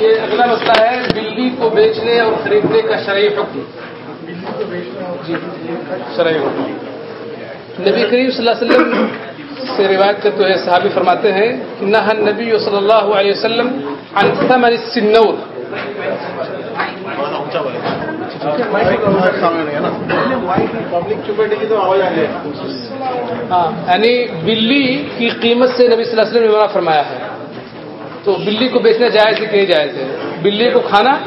یہ اگلا مسئلہ ہے، بلی کو بیچنے اور خریدنے کا شرعی حکم۔ جی شرعی حکم۔ نبی کریم صلی اللہ علیہ وسلم سے روایت کرتے ہوئے صحابی فرماتے ہیں نہ نبی صلی اللہ علیہ وسلم عن السنور۔ یعنی بلی کی قیمت سے نبی صلی اللہ علیہ وسلم نے منع فرمایا ہے۔ تو بلی کو بیچنا جائز ہے کہ نہیں جائز ہے؟ بلی کو کھانا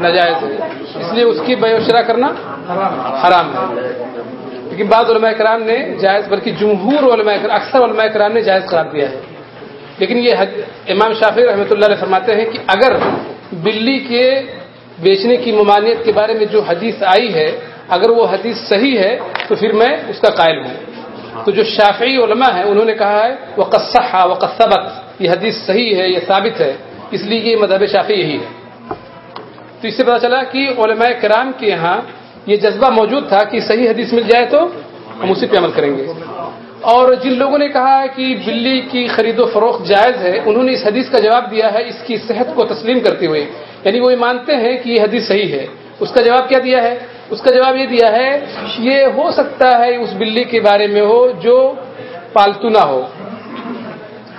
ناجائز ہے۔ اس لیے اس کی بے کرنا حرام ہے۔ لیکن بعض علماء کرام نے جائز، بلکہ جمہور علماء کرام، اکثر علماء کرام نے جائز قرار دیا ہے۔ لیکن یہ امام شافی رحمۃ اللہ علیہ فرماتے ہیں کہ اگر بلی کے بیچنے کی ممانعت کے بارے میں جو حدیث آئی ہے، اگر وہ حدیث صحیح ہے، تو پھر میں اس کا قائل ہوں۔ تو جو شافعی علماء ہیں، انہوں نے کہا ہے وہ قصحا وہ قصبت یہ حدیث صحیح ہے، یہ ثابت ہے۔ اس لیے یہ مذہب شافی یہی ہے۔ تو اس سے پتا چلا کہ علماء کرام کے یہاں یہ جذبہ موجود تھا کہ صحیح حدیث مل جائے تو ہم اسی پہ عمل کریں گے۔ اور جن لوگوں نے کہا ہے کہ بلی کی خرید و فروخت جائز ہے، انہوں نے اس حدیث کا جواب دیا ہے، اس کی صحت کو تسلیم کرتے ہوئے۔ یعنی وہ یہ مانتے ہیں کہ یہ حدیث صحیح ہے۔ اس کا جواب کیا دیا ہے؟ اس کا جواب یہ دیا ہے، یہ ہو سکتا ہے اس بلی کے بارے میں ہو جو پالتو نہ ہو۔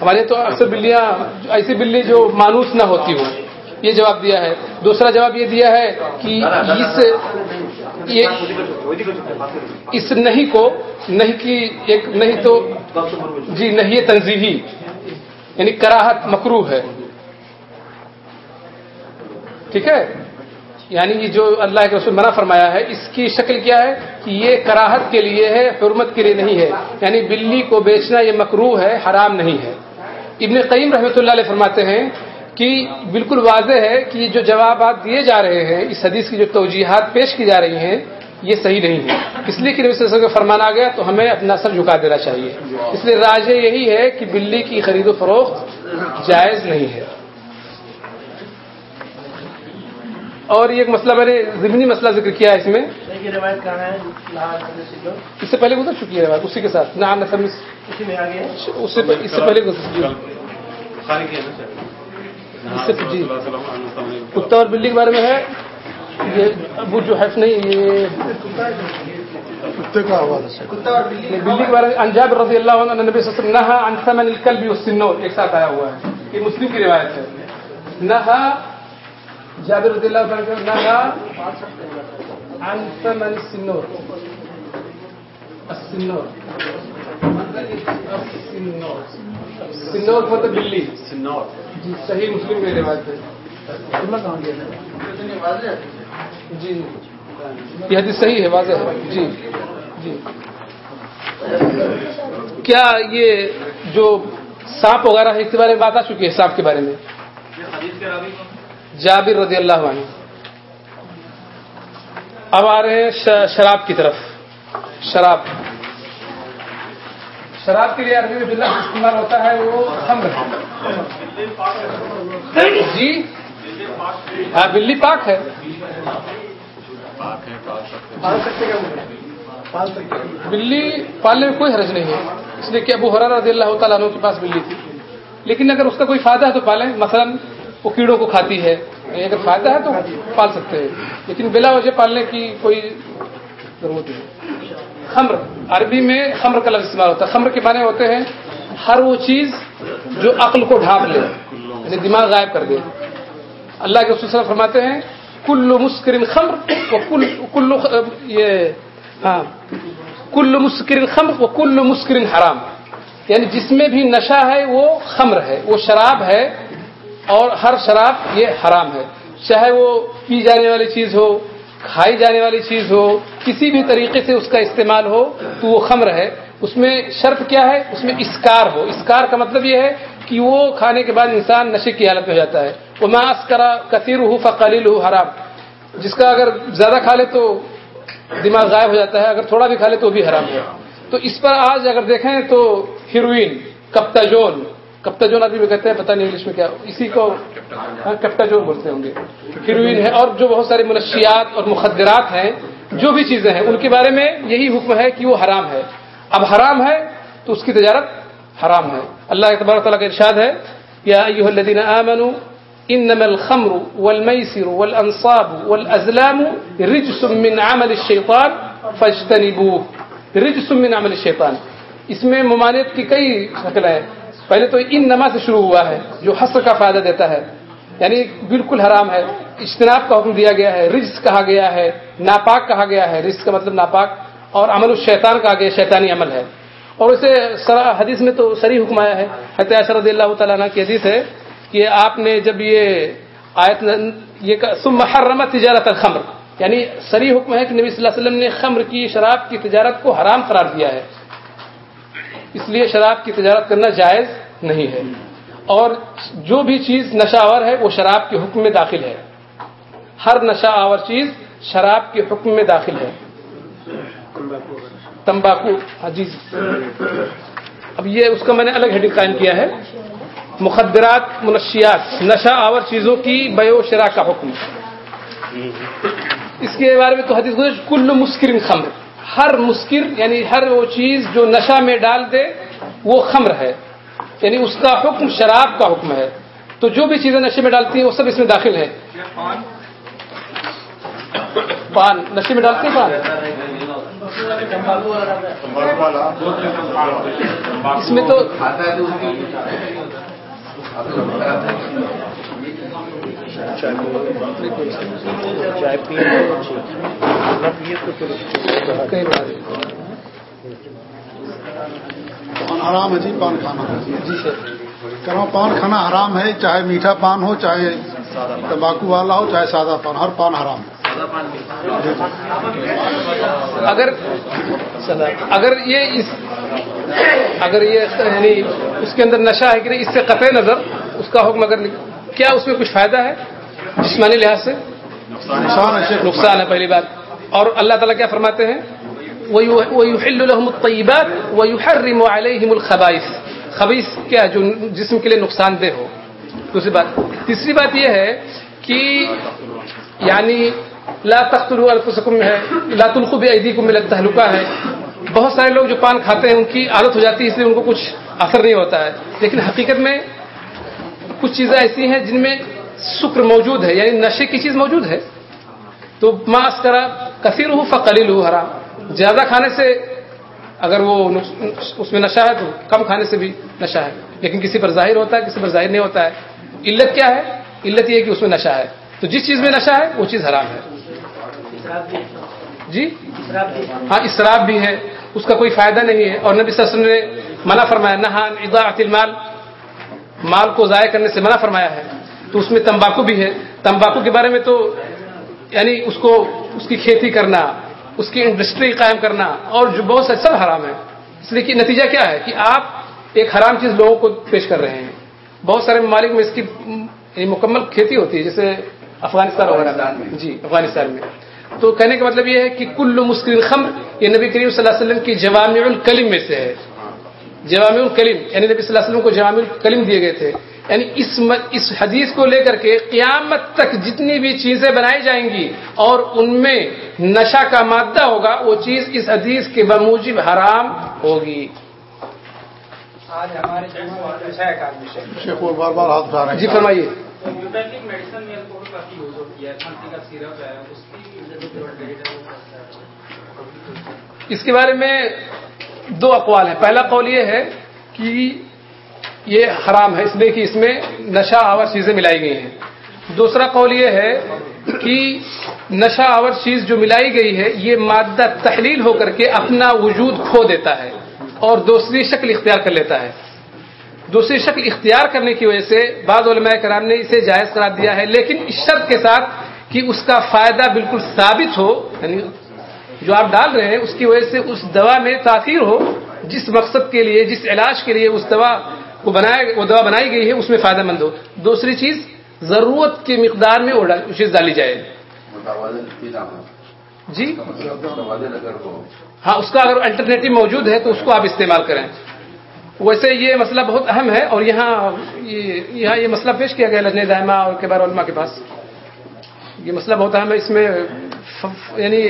ہمارے تو اکثر بلیاں، ایسی بلی جو مانوس نہ ہوتی ہو یہ جواب دیا ہے۔ دوسرا جواب یہ دیا ہے کہ اس یہ اس نہیں کو، نہیں کی ایک نہیں تو جی نہیں تنظیحی یعنی کراہت مکرو ہے۔ ٹھیک ہے؟ یعنی یہ جو اللہ کے رسول منع فرمایا ہے، اس کی شکل کیا ہے؟ کہ یہ کراہت کے لیے ہے، حرمت کے لیے نہیں ہے۔ یعنی بلی کو بیچنا یہ مکرو ہے، حرام نہیں ہے۔ ابن قیم رحمۃ اللہ علیہ فرماتے ہیں کہ بالکل واضح ہے کہ یہ جو جوابات دیے جا رہے ہیں اس حدیث کی جو توجیحات پیش کی جا رہی ہیں یہ صحیح نہیں ہے اس لیے کہ نبی کا فرمان آ گیا تو ہمیں اپنا سر جھکا دینا چاہیے۔ اس لیے راج یہی ہے کہ بلی کی خرید و فروخت جائز نہیں ہے۔ اور یہ ایک مسئلہ میں نے ضمنی مسئلہ ذکر کیا ہے اس میں۔ اس سے پہلے گزر چکی ہے روایت اسی کے ساتھ۔ نہ اس سے پہلے جی۔ کتا اور بلی کے بارے میں ہے؟ یہ ابو جو ہے نہیں یہ بلی کے بارے میں انجاب رضی اللہ عنہ نبی صلی اللہ علیہ وسلم نہا انثمن الکلب والسنور ایک ساتھ آیا ہوا ہے۔ یہ مسلم کی روایت ہے۔ نہا جابر رضی اللہ عنہ نہا انثمن السنور السنور سنور مطلب بلی۔ جی صحیح مسلم کی روایت ہے۔ جی یہ حدیث صحیح ہے واضح ہے۔ جی جی۔ کیا یہ جو سانپ وغیرہ ہے اس کے بارے میں بات آ چکی ہے سانپ کے بارے میں؟ جابر رضی اللہ عنہ۔ اب آ رہے ہیں شراب کی طرف۔ شراب۔ شراب کے لیے عربی میں بلا استعمال ہوتا ہے وہ جی۔ ہاں بلی پاک ہے۔ بلی پالنے میں کوئی حرج نہیں ہے۔ اس لیے کہ ابو حرار رضی اللہ تعالیٰ عنہ کے پاس بلی تھی۔ لیکن اگر اس کا کوئی فائدہ ہے تو پالیں۔ مثلا وہ کیڑوں کو کھاتی ہے۔ اگر فائدہ ہے تو پال سکتے ہیں۔ لیکن بلا وجہ پالنے کی کوئی ضرورت نہیں۔ خمر عربی میں خمر کا لفظ استعمال ہوتا ہے۔ خمر کے معنی ہوتے ہیں ہر وہ چیز جو عقل کو ڈھانپ لے یعنی دماغ غائب کر دے۔ اللہ کے سلسلہ فرماتے ہیں، کل مسکرین خمر کل کل، یہ ہاں کل مسکرین خمر و کل مسکرین حرام۔ یعنی جس میں بھی نشہ ہے، وہ خمر ہے، وہ شراب ہے، اور ہر شراب یہ حرام ہے۔ چاہے وہ پی جانے والی چیز ہو، کھائی جانے والی چیز ہو، کسی بھی طریقے سے اس کا استعمال ہو، تو وہ خمر ہے۔ اس میں شرط کیا ہے؟ اس میں اسکار ہو۔ اسکار کا مطلب یہ ہے کہ وہ کھانے کے بعد انسان نشے کی حالت میں ہو جاتا ہے۔ وہ ماس کرا کثیر ہو فقلیل ہو حرام۔ جس کا اگر زیادہ کھا لے تو دماغ غائب ہو جاتا ہے، اگر تھوڑا بھی کھا لے تو بھی حرام ہے۔ تو اس پر آج اگر دیکھیں تو ہیروئن کپتاجون کپتاجون آدمی بھی کہتے ہیں، پتہ نہیں انگلش میں کیا، اسی کو ہاں، کپتاجون بولتے ہوں گے۔ ہیروئن ہے اور جو بہت سارے منشیات اور مخدرات ہیں، جو بھی چیزیں ہیں، ان کے بارے میں یہی حکم ہے کہ وہ حرام ہے۔ اب حرام ہے تو اس کی تجارت حرام ہے۔ اللہ تبارک تعالیٰ کا ارشاد ہے، یا ایوہ الذین آمنوا، انما الخمر والمیسر والانصاب والازلام رجس من عمل الشیطان فاجتنبوه۔ رجس من عمل الشیطان۔ اس میں ممانعت کی کئی شکل ہیں۔ پہلے تو ان نما سے شروع ہوا ہے، جو حسر کا فائدہ دیتا ہے۔ یعنی بالکل حرام ہے۔ اجتناب کا حکم دیا گیا ہے، رجس کہا گیا ہے، ناپاک کہا گیا ہے۔ رجس کا مطلب ناپاک۔ اور عمل الشیطان کہا گیا شیطانی عمل ہے۔ اور اسے حدیث میں تو سری حکم آیا ہے۔ حتیہ رضی اللہ تعالیٰ عنہ کی حدیث ہے کہ آپ نے جب یہ آیت یہ ثم حرم تجارت الخمر۔ یعنی سری حکم ہے کہ نبی صلی اللہ علیہ وسلم نے خمر کی، شراب کی تجارت کو حرام قرار دیا ہے۔ اس لیے شراب کی تجارت کرنا جائز نہیں ہے۔ اور جو بھی چیز نشہ آور ہے، وہ شراب کے حکم میں داخل ہے۔ ہر نشہ آور چیز شراب کے حکم میں داخل ہے۔ تمباکو ہاں جی۔ اب یہ اس کا میں نے الگ ہیڈنگ قائم کیا ہے۔ مخدرات، منشیات، نشہ آور چیزوں کی بیو شرا کا حکم۔ اس کے بارے میں تو حدیث گزر کل مسکر خمر۔ ہر مسکر یعنی ہر وہ چیز جو نشہ میں ڈال دے، وہ خمر ہے۔ یعنی اس کا حکم شراب کا حکم ہے۔ تو جو بھی چیزیں نشے میں ڈالتی ہیں، وہ سب اس میں داخل ہے پان۔ نشے میں ڈالتے ہیں پان؟ اس میں تو پان حرام ہے جی پان کھانا۔ جی سر۔ کرو پان کھانا حرام ہے، چاہے میٹھا پان ہو، چاہے تمباکو والا ہو، چاہے سادہ پان، ہر پان حرام ہے۔ اگر اگر یہ اس اگر یہ یعنی اس کے اندر نشہ ہے کہ اس سے قطع نظر اس کا حکم اگر کیا اس میں کچھ فائدہ ہے؟ جسمانی لحاظ سے؟ نقصان ہے پہلی بات۔ اور اللہ تعالیٰ کیا فرماتے ہیں؟ لَهُمُ الطَّيِّبَاتِ وَيُحَرِّمُ عَلَيْهِمُ الْخَبَائِثِ۔ خبیث کیا جو جسم کے لیے نقصان دہ ہو؟ دوسری بات۔ تیسری بات یہ ہے کہ یعنی لا تقتلوا انفسکم ہے، لا تلقوا بأیدیکم من التهلکہ ہے۔ بہت سارے لوگ جو پان کھاتے ہیں، ان کی عادت ہو جاتی ہے، اس لیے ان کو کچھ اثر نہیں ہوتا ہے۔ لیکن حقیقت میں کچھ چیزیں ایسی ہیں جن میں شکر موجود ہے یعنی نشے کی چیز موجود ہے۔ تو ماس کرا کثیر ہو فقلیل ہو حرام زیادہ کھانے سے اگر وہ اس میں نشہ ہے تو کم کھانے سے بھی نشہ ہے۔ لیکن کسی پر ظاہر ہوتا ہے، کسی پر ظاہر نہیں ہوتا ہے۔ علت کیا ہے؟ علت یہ ہے کہ اس میں نشہ ہے۔ تو جس چیز میں نشہ ہے، وہ چیز حرام ہے۔ جی؟ ہاں اسراب بھی ہے اس کا کوئی فائدہ نہیں ہے۔ اور نبی صلی اللہ علیہ وسلم نے منع فرمایا نہ اضاعت المال۔ مال کو ضائع کرنے سے منع فرمایا ہے۔ تو اس میں تمباکو بھی ہے۔ تمباکو کے بارے میں تو یعنی اس کو اس کی کھیتی کرنا اس کی انڈسٹری قائم کرنا اور جو بہت سے سب حرام ہے اس لیے کہ نتیجہ کیا ہے؟ کہ آپ ایک حرام چیز لوگوں کو پیش کر رہے ہیں۔ بہت سارے ممالک میں اس کی یعنی مکمل کھیتی ہوتی ہے جیسے افغانستان وغیرہ۔ جی افغانستان میں۔ تو کہنے کا مطلب یہ ہے کہ کل مسکرین خمر یہ نبی کریم صلی اللہ علیہ وسلم کی جوامع الکلم میں سے ہے۔ جوامع الکلم یعنی نبی صلی اللہ علیہ وسلم کو جوامع الکلم دیے گئے تھے۔ یعنی اس اس حدیث کو لے کر کے قیامت تک جتنی بھی چیزیں بنائی جائیں گی اور ان میں نشہ کا مادہ ہوگا وہ چیز اس حدیث کے بموجب حرام ہوگی۔ آج ہمارے شیخ وہ بار بار ہاتھ اٹھا رہے ہیں۔ جی فرمائیے۔ میڈیسن میں الکوہل کافی یوز ہوتی ہے کھانسی کا سیرپ ہے، اس کی اس کے بارے میں دو اقوال ہیں۔ پہلا قول یہ ہے کہ یہ حرام ہے، اس لیے کہ اس میں نشہ آور چیزیں ملائی گئی ہیں۔ دوسرا قول یہ ہے کہ نشہ آور چیز جو ملائی گئی ہے، یہ مادہ تحلیل ہو کر کے اپنا وجود کھو دیتا ہے اور دوسری شکل اختیار کر لیتا ہے۔ دوسری شکل اختیار کرنے کی وجہ سے بعض علماء کرام نے اسے جائز قرار دیا ہے لیکن اس شرط کے ساتھ کہ اس کا فائدہ بالکل ثابت ہو یعنی جو آپ ڈال رہے ہیں اس کی وجہ سے اس دوا میں تاثیر ہو جس مقصد کے لیے جس علاج کے لیے اس دوا کو بنایا وہ دوا بنائی گئی ہے اس میں فائدہ مند ہو۔ دوسری چیز ضرورت کی مقدار میں وہ چیز ڈالی جائے۔ جی؟ ہاں اس کا اگر الٹرنیٹو موجود ہے تو اس کو آپ استعمال کریں۔ ویسے یہ مسئلہ بہت اہم ہے اور یہاں یہاں یہ مسئلہ پیش کیا گیا لجن دائمہ اور کبار علماء کے پاس۔ یہ مسئلہ بہت اہم ہے، اس میں یعنی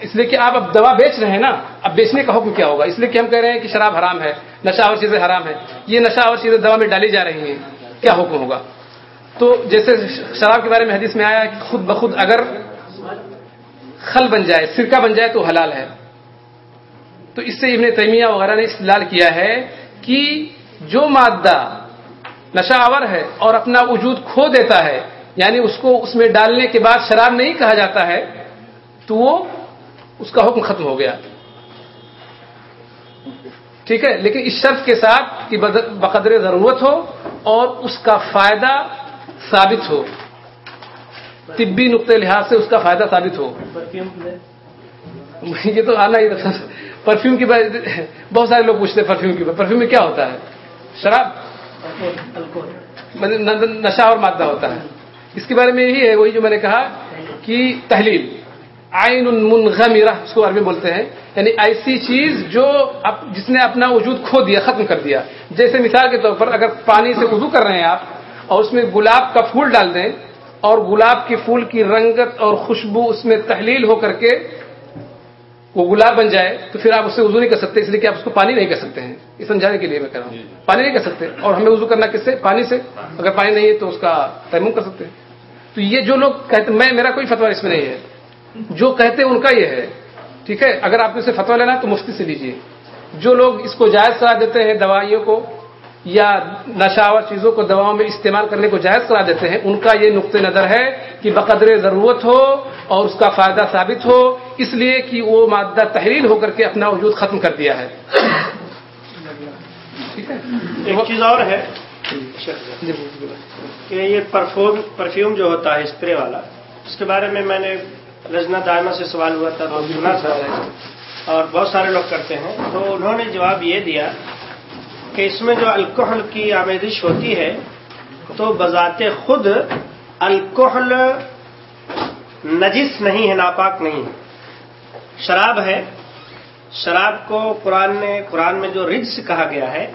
اس لیے کہ آپ اب دوا بیچ رہے ہیں نا، اب بیچنے کا حکم کیا ہوگا؟ اس لیے کہ ہم کہہ رہے ہیں کہ شراب حرام ہے، نشہ اور چیزیں حرام ہے یہ نشہ اور چیزیں دوا میں ڈالی جا رہی ہیں، کیا حکم ہوگا؟ تو جیسے شراب کے بارے میں حدیث میں آیا کہ خود بخود اگر خل بن جائے سرکہ بن جائے تو حلال ہے۔ تو اس سے ابن تیمیہ وغیرہ نے استدلال کیا ہے کہ جو مادہ نشہ آور ہے اور اپنا وجود کھو دیتا ہے یعنی اس کو اس میں ڈالنے کے بعد شراب نہیں کہا جاتا ہے تو وہ اس کا حکم ختم ہو گیا۔ ٹھیک ہے لیکن اس شرط کے ساتھ کہ بقدر ضرورت ہو اور اس کا فائدہ ثابت ہو۔ طبی نقطۂ لحاظ سے اس کا فائدہ ثابت ہو۔ یہ تو آنا ہی پرفیوم کی بہت سارے لوگ پوچھتے ہیں پرفیوم کی پرفیوم میں کیا ہوتا ہے؟ شراب؟ نشہ اور مادہ ہوتا ہے. اس کے بارے میں یہی ہے وہی جو میں نے کہا کہ تحلیل آئین المنغمیرہ اس کو عربی بولتے ہیں. یعنی ایسی چیز جو جس نے اپنا وجود کھو دیا ختم کر دیا. جیسے مثال کے طور پر اگر پانی سے وضو کر رہے ہیں آپ اور اس میں گلاب کا پھول ڈال دیں اور گلاب کے پھول کی رنگت اور خوشبو اس میں تحلیل ہو کر کے وہ گلاب بن جائے تو پھر آپ اس سے وضو نہیں کر سکتے اس لیے کہ آپ اس کو پانی نہیں کر سکتے ہیں۔ یہ سمجھانے کے لیے میں کہہ رہا ہوں۔ پانی نہیں کر سکتے اور ہمیں وضو کرنا کس سے؟ پانی سے۔ اگر پانی نہیں ہے تو اس کا تیمم کر سکتے ہیں۔ تو یہ جو لوگ کہتے میں میرا کوئی فتوا اس میں نہیں ہے۔ جو کہتے ہیں ان کا یہ ہے۔ ٹھیک ہے؟ اگر آپ اسے فتوا لینا تو مفتی سے لیجیے جو لوگ اس کو جائز کرا دیتے ہیں دوائیوں کو یا نشاور چیزوں کو دواؤں میں استعمال کرنے کو جائز کرا دیتے ہیں ان کا یہ نقطۂ نظر ہے کہ بقدر ضرورت ہو اور اس کا فائدہ ثابت ہو۔ اس لیے کہ وہ مادہ تحریر ہو کر کے اپنا وجود ختم کر دیا ہے۔ ایک چیز اور ہے کہ یہ پرفیوم پرفیوم جو ہوتا ہے اسپرے والا اس کے بارے میں میں نے لجنا دائمہ سے سوال ہوا تھا تو سنا تھا۔ اور بہت سارے لوگ کرتے ہیں۔ تو انہوں نے جواب یہ دیا کہ اس میں جو الکوحل کی آمیزش ہوتی ہے تو بذات خود الکوحل نجس نہیں ہے ناپاک نہیں ہے۔ شراب ہے شراب کو قرآن نے قرآن میں جو رجس کہا گیا ہے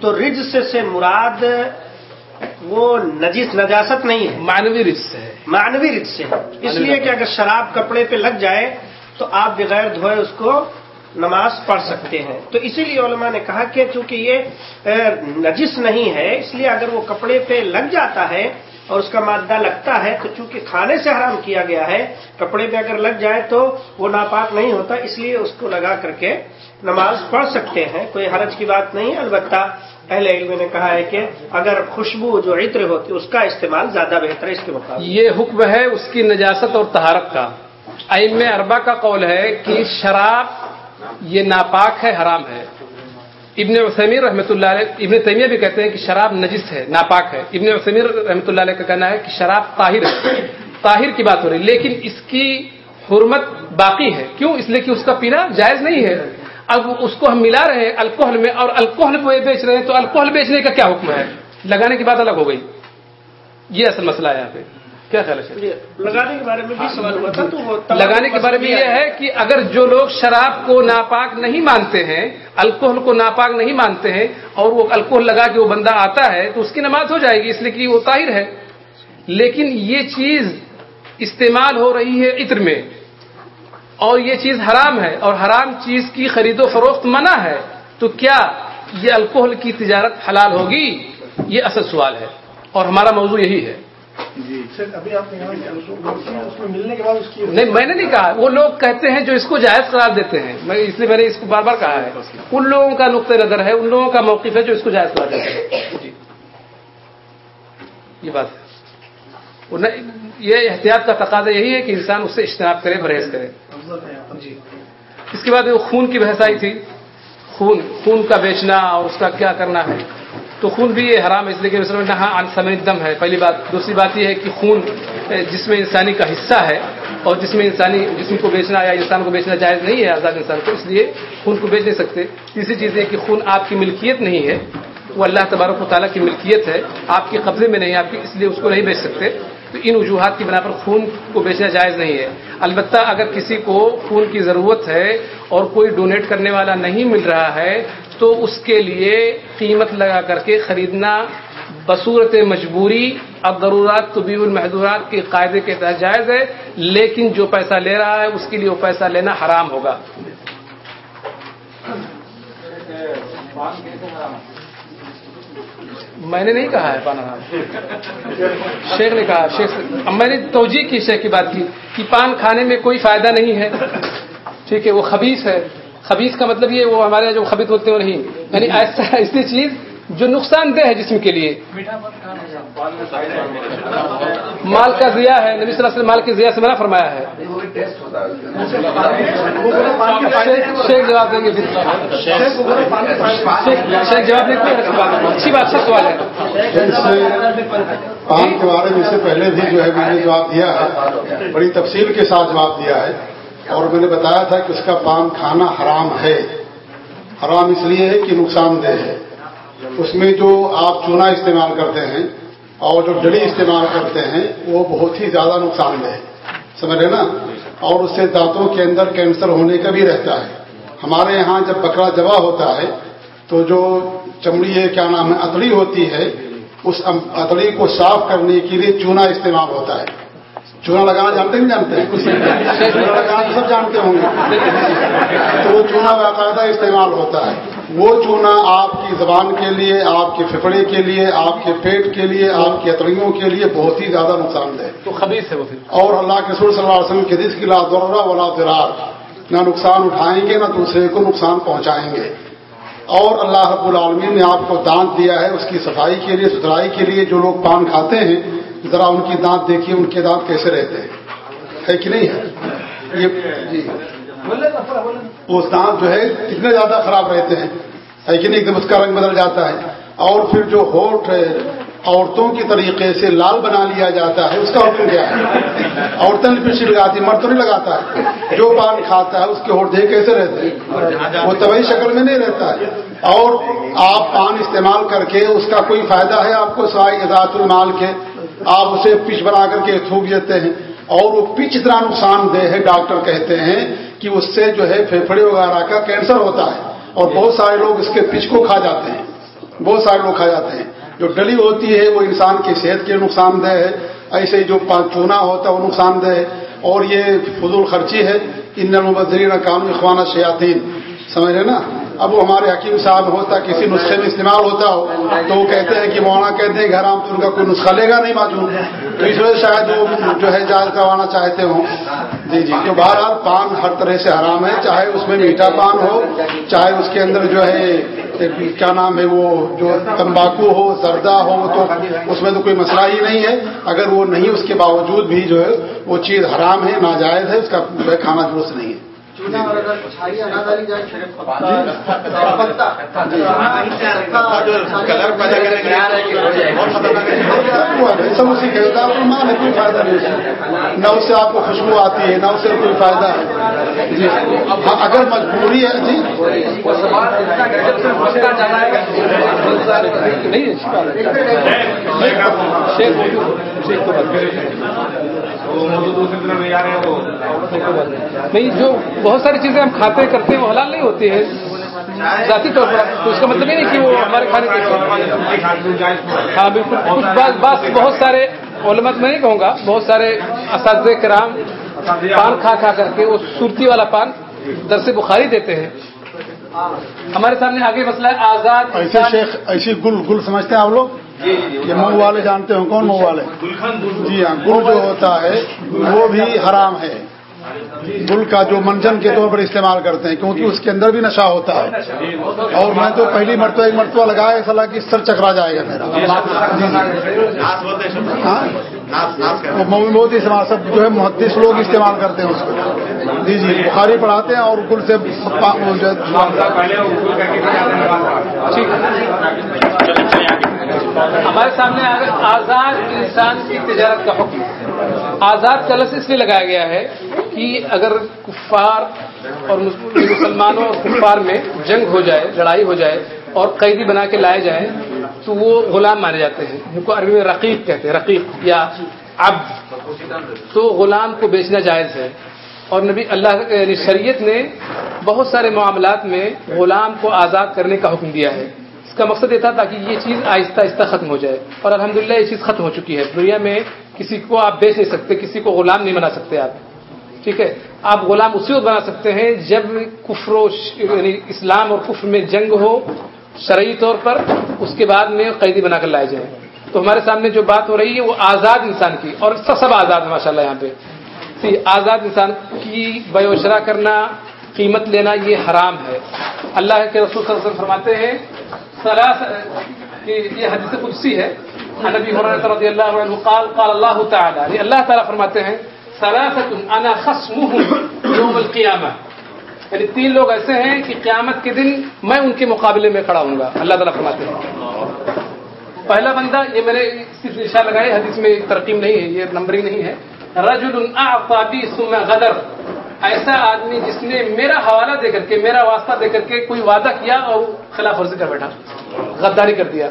تو رجس سے مراد وہ نجس نجاست نہیں ہے۔ مانوی رجس ہے۔ مانوی رجس سے۔ اس لیے کہ اگر شراب کپڑے پہ لگ جائے تو آپ بغیر دھوئے اس کو نماز پڑھ سکتے ہیں۔ تو اسی لیے علماء نے کہا کہ چونکہ یہ نجس نہیں ہے اس لیے اگر وہ کپڑے پہ لگ جاتا ہے اور اس کا مادہ لگتا ہے تو چونکہ کھانے سے حرام کیا گیا ہے، کپڑے پہ اگر لگ جائے تو وہ ناپاک نہیں ہوتا، اس لیے اس کو لگا کر کے نماز پڑھ سکتے ہیں، کوئی حرج کی بات نہیں البتہ اہل علم نے کہا ہے کہ اگر خوشبو جو عطر ہوتی اس کا استعمال زیادہ بہتر ہے اس کے مقابلے یہ حکم ہے اس کی نجاست اور تہارت کا۔ ام اربا کا قول ہے کہ شراب یہ ناپاک ہے، حرام ہے۔ ابن وسمیر رحمۃ اللہ علیہ ابن تیمیہ بھی کہتے ہیں کہ شراب نجس ہے، ناپاک ہے۔ ابن وسمیر رحمۃ اللہ علیہ کا کہنا ہے کہ شراب طاہر ہے۔ طاہر کی بات ہو رہی، لیکن اس کی حرمت باقی ہے۔ کیوں؟ اس لیے کہ اس کا پینا جائز نہیں ہے۔ اب اس کو ہم ملا رہے ہیں الکوہل میں، اور الکوہل وہ بیچ رہے ہیں تو الکوہل بیچنے کا کیا حکم ہے؟ لگانے کی بات الگ ہو گئی۔ یہ اصل مسئلہ ہے یہاں پہ۔ کیا خیال ہے لگانے کے بارے میں بھی سوال ہوا تھا تو لگانے کے بارے میں یہ ہے کہ اگر جو لوگ شراب کو ناپاک نہیں مانتے ہیں الکوہل کو ناپاک نہیں مانتے ہیں اور وہ الکوہل لگا کے وہ بندہ آتا ہے تو اس کی نماز ہو جائے گی اس لیے کہ وہ طاہر ہے۔ لیکن یہ چیز استعمال ہو رہی ہے عطر میں اور یہ چیز حرام ہے اور حرام چیز کی خرید و فروخت منع ہے تو کیا یہ الکوہل کی تجارت حلال ہوگی؟ یہ اصل سوال ہے اور ہمارا موضوع یہی ہے۔ نہیں میں نے نہیں کہا۔ وہ لوگ کہتے ہیں جو اس کو جائز قرار دیتے ہیں۔ میں اس لیے میں نے اس کو بار بار کہا ہے۔ ان لوگوں کا نقطۂ نظر ہے ان لوگوں کا موقف ہے جو اس کو جائز قرار دیتے ہیں۔ جی۔ یہ بات ہے۔ یہ احتیاط کا تقاضا یہی ہے کہ انسان اس سے اجتناب کرے پرہیز کرے۔ جی۔ اس کے بعد وہ خون کی بحث آئی تھی۔ خون خون کا بیچنا اور اس کا کیا کرنا ہے۔ تو خون بھی یہ حرام ہے، اس لیے کہ نہا سمے ہاں، دم ہے۔ پہلی بات۔ دوسری بات یہ ہے کہ خون جس میں انسانی کا حصہ ہے اور جس میں انسانی، جسم کو بیچنا یا انسان کو بیچنا جائز نہیں ہے آزاد انسان کو، اس لیے خون کو بیچ نہیں سکتے۔ تیسری چیز یہ کہ خون آپ کی ملکیت نہیں ہے، وہ اللہ تبارک و تعالیٰ کی ملکیت ہے۔ آپ کے قبضے میں نہیں، آپ کی، اس لیے اس کو نہیں بیچ سکتے۔ تو ان وجوہات کی بنا پر خون کو بیچنا جائز نہیں ہے۔ البتہ اگر کسی کو خون کی ضرورت ہے اور کوئی ڈونیٹ کرنے والا نہیں مل رہا ہے تو اس کے لیے قیمت لگا کر کے خریدنا بصورت مجبوری اب ضرورات طبی المحدورات کے قاعدے کے تحت جائز ہے، لیکن جو پیسہ لے رہا ہے اس کے لیے وہ پیسہ لینا حرام ہوگا۔ میں نے نہیں کہا ہے پان حرام شیخ نے کہا، شیخ اب میں نے توجہ کی شیخ کی بات کی کہ پان کھانے میں کوئی فائدہ نہیں ہے۔ ٹھیک ہے، وہ خبیص ہے۔ خبیص کا مطلب یہ وہ ہمارے یہاں جو خبیص ہوتے ہیں وہ نہیں یعنی ایسا ایسی چیز جو نقصان دہ ہے جسم کے لیے۔ مال کا ضیاء ہے۔ نبی صلی اللہ علیہ وسلم مال کی ضیاء سے منع فرمایا ہے۔ شیخ- شیخ جواب دیں گے پھر۔ شیخ شیخ جواب دیں گے۔ اچھی بات اچھا سوال ہے۔ پان کے بارے میں اس سے پہلے بھی جو ہے میں نے جواب دیا ہے بڑی تفصیل کے ساتھ جواب دیا ہے۔ اور میں نے بتایا تھا کہ اس کا پان کھانا حرام ہے۔ حرام اس لیے ہے کہ نقصان دہ ہے۔ اس میں جو آپ چونا استعمال کرتے ہیں اور جو ڈڑی استعمال کرتے ہیں، وہ بہت ہی زیادہ نقصان دہ ہے۔ سمجھ رہے نا؟ اور اس سے دانتوں کے اندر کینسر ہونے کا بھی رہتا ہے۔ ہمارے یہاں جب بکرا جبا ہوتا ہے، تو جو چمڑی ہے، کیا نام ہے، اتڑی ہوتی ہے، اس اتڑی کو صاف کرنے کے لیے چونا استعمال ہوتا ہے۔ چونا لگانا جانتے نہیں جانتے؟ چونا لگانا تو سب جانتے ہوں گے۔ تو وہ چونا باقاعدہ استعمال ہوتا ہے۔ وہ چونا آپ کی زبان کے لیے آپ کے پھپڑے کے لیے آپ کے پیٹ کے لیے آپ کی اتڑیوں کے لیے بہت ہی زیادہ نقصان دہ ہے۔ تو خبیص ہے وہ اور اللہ کے رسول صلی اللہ علیہ وسلم کے دس کی لا دورہ ولا درار نہ نقصان اٹھائیں گے نہ دوسرے کو نقصان پہنچائیں گے۔ اور اللہ رب العالمین نے آپ کو دانت دیا ہے اس کی صفائی کے لیے ستھرائی کے لیے جو لوگ پان کھاتے ہیں ذرا ان کی دانت دیکھیے، ان کے دانت کیسے رہتے ہیں؟ ہے کہ نہیں ہے؟ یہ جی۔ وہ دانت جو ہے، کتنے زیادہ خراب رہتے ہیں؟ ہے کہ نہیں؟ ایک دم اس کا رنگ بدل جاتا ہے۔ اور پھر جو ہوٹ ہے، عورتوں کے طریقے سے لال بنا لیا جاتا ہے، اس کا حکم کیا ہے؟ عورتیں لپسٹک لگاتی، مرد تو نہیں لگاتا ہے۔ جو پان کھاتا ہے، اس کے ہوٹ دیکھ کیسے رہتے ہیں؟ وہ طبی شکل میں نہیں رہتا ہے۔ اور آپ پان استعمال کر کے اس کا کوئی فائدہ ہے آپ کو؟ سوائے اضاعت المال کے۔ آپ اسے پچ بنا کر کے تھوک دیتے ہیں اور وہ پچ اتنا نقصان دہ ہے، ڈاکٹر کہتے ہیں کہ اس سے جو ہے پھیپھڑے وغیرہ کا کینسر ہوتا ہے اور بہت سارے لوگ اس کے پچ کو کھا جاتے ہیں۔ بہت سارے لوگ کھا جاتے ہیں۔ جو ڈلی ہوتی ہے وہ انسان کی صحت کے لیے نقصان دہ ہے۔ ایسے ہی جو چونا ہوتا ہے وہ نقصان دہ ہے۔ اور یہ فضول خرچی ہے۔ ان مبذرین قانون اخوانہ شیاطین سمجھ رہے نا؟ اب وہ ہمارے حکیم صاحب ہوتا، کسی نسخے میں استعمال ہوتا ہو، تو وہ کہتے ہیں کہ مولانا کہتے ہیں گھر عام تو ان کا کوئی نسخہ لے گا نہیں معلوم۔ تو اس وجہ سے شاید وہ جو ہے جائز کروانا چاہتے ہوں۔ جی جی تو بہرحال پان ہر طرح سے حرام ہے، چاہے اس میں میٹھا پان ہو، چاہے اس کے اندر جو ہے کیا نام ہے، وہ جو تمباکو ہو سردا ہو، تو اس میں تو کوئی مسئلہ ہی نہیں ہے۔ اگر وہ نہیں، اس کے باوجود بھی جو ہے وہ چیز حرام ہے، ناجائز ہے، اس کا جو ہے کھانا درست نہیں ہے۔ ہے۔ ماں ہے؟ کوئی فائدہ نہیں نہ اس سے آپ کو خوشبو آتی ہے نہ اس سے کوئی فائدہ ہے۔ جی۔ ہاں اگر مجبوری ہے جی۔ نہیں نہیں جو بہت ساری چیزیں ہم کھاتے کرتے ہیں وہ حلال نہیں ہوتی ہے ذاتی طور پر تو اس کا مطلب یہ نہیں کہ وہ ہمارے کھانے کے ہاں بالکل۔ کچھ بات بات بہت سارے علمت میں نہیں کہوں گا بہت سارے اساتذہ کرام پان کھا کھا کر کے وہ سرتی والا پان درس بخاری دیتے ہیں۔ ہمارے سامنے آگے مسئلہ ہے آزاد ایسے شیخ ایسی گل گل سمجھتے ہیں آپ لوگ؟ یہ منہ والے جانتے ہوں کون منہ والے؟ جی ہاں گل جو ہوتا ہے وہ بھی حرام ہے۔ گل کا جو منجن کے طور پر استعمال کرتے ہیں کیونکہ اس کے اندر بھی نشہ ہوتا ہے۔ اور میں تو پہلی مرتبہ ایک مرتبہ لگایا سلا کہ سر چکرا جائے گا میرا۔ بہت ہی استعمال سب جو ہے محدث لوگ استعمال کرتے ہیں اس کو۔ جی جی بخاری پڑھاتے ہیں اور گل سے ہمارے سامنے آزاد انسان کی تجارت کا حکم۔ آزاد کا لفظ اس لیے لگایا گیا ہے۔ کہ اگر کفار اور مسلمانوں اور کفار میں جنگ ہو جائے، لڑائی ہو جائے اور قیدی بنا کے لائے جائیں، تو وہ غلام مانے جاتے ہیں۔ جن کو عربی میں رقیق کہتے ہیں، رقیق یا اب تو غلام کو بیچنا جائز ہے۔ اور نبی اللہ یعنی شریعت نے بہت سارے معاملات میں غلام کو آزاد کرنے کا حکم دیا ہے۔ اس کا مقصد یہ تھا تاکہ یہ چیز آہستہ آہستہ ختم ہو جائے۔ اور الحمدللہ یہ چیز ختم ہو چکی ہے۔ دنیا میں کسی کو آپ بیچ نہیں سکتے، کسی کو غلام نہیں بنا سکتے آپ۔ ٹھیک ہے؟ آپ غلام اسی وقت بنا سکتے ہیں جب کفر و یعنی اسلام اور کفر میں جنگ ہو، شرعی طور پر اس کے بعد میں قیدی بنا کر لائے جائیں۔ تو ہمارے سامنے جو بات ہو رہی ہے وہ آزاد انسان کی، اور سب سب آزاد ہے ماشاء اللہ یہاں پہ۔ آزاد انسان کی بے و شرا کرنا، قیمت لینا یہ حرام ہے۔ اللہ کے رسول صلی اللہ علیہ وسلم فرماتے ہیں کہ یہ حدیث قدسی ہے۔ نبی رضی اللہ عنہ قال قال اللہ تعالی۔ اللہ تعالیٰ فرماتے ہیں سلاست انا خصمهم یوم القیامہ۔ یعنی تین لوگ ایسے ہیں کہ قیامت کے دن میں ان کے مقابلے میں کھڑا ہوں گا۔ اللہ تعالیٰ فرماتے ہیں۔ پہلا بندہ، یہ میں نے صرف نشا لگائے حدیث میں ترقیم نہیں ہے، یہ نمبرنگ نہیں ہے۔ رجل اعطى بي ثم غدر۔ ایسا آدمی جس نے میرا حوالہ دے کر کے، میرا واسطہ دے کر کے کوئی وعدہ کیا اور خلاف ورزی کر بیٹھا، غداری کر دیا۔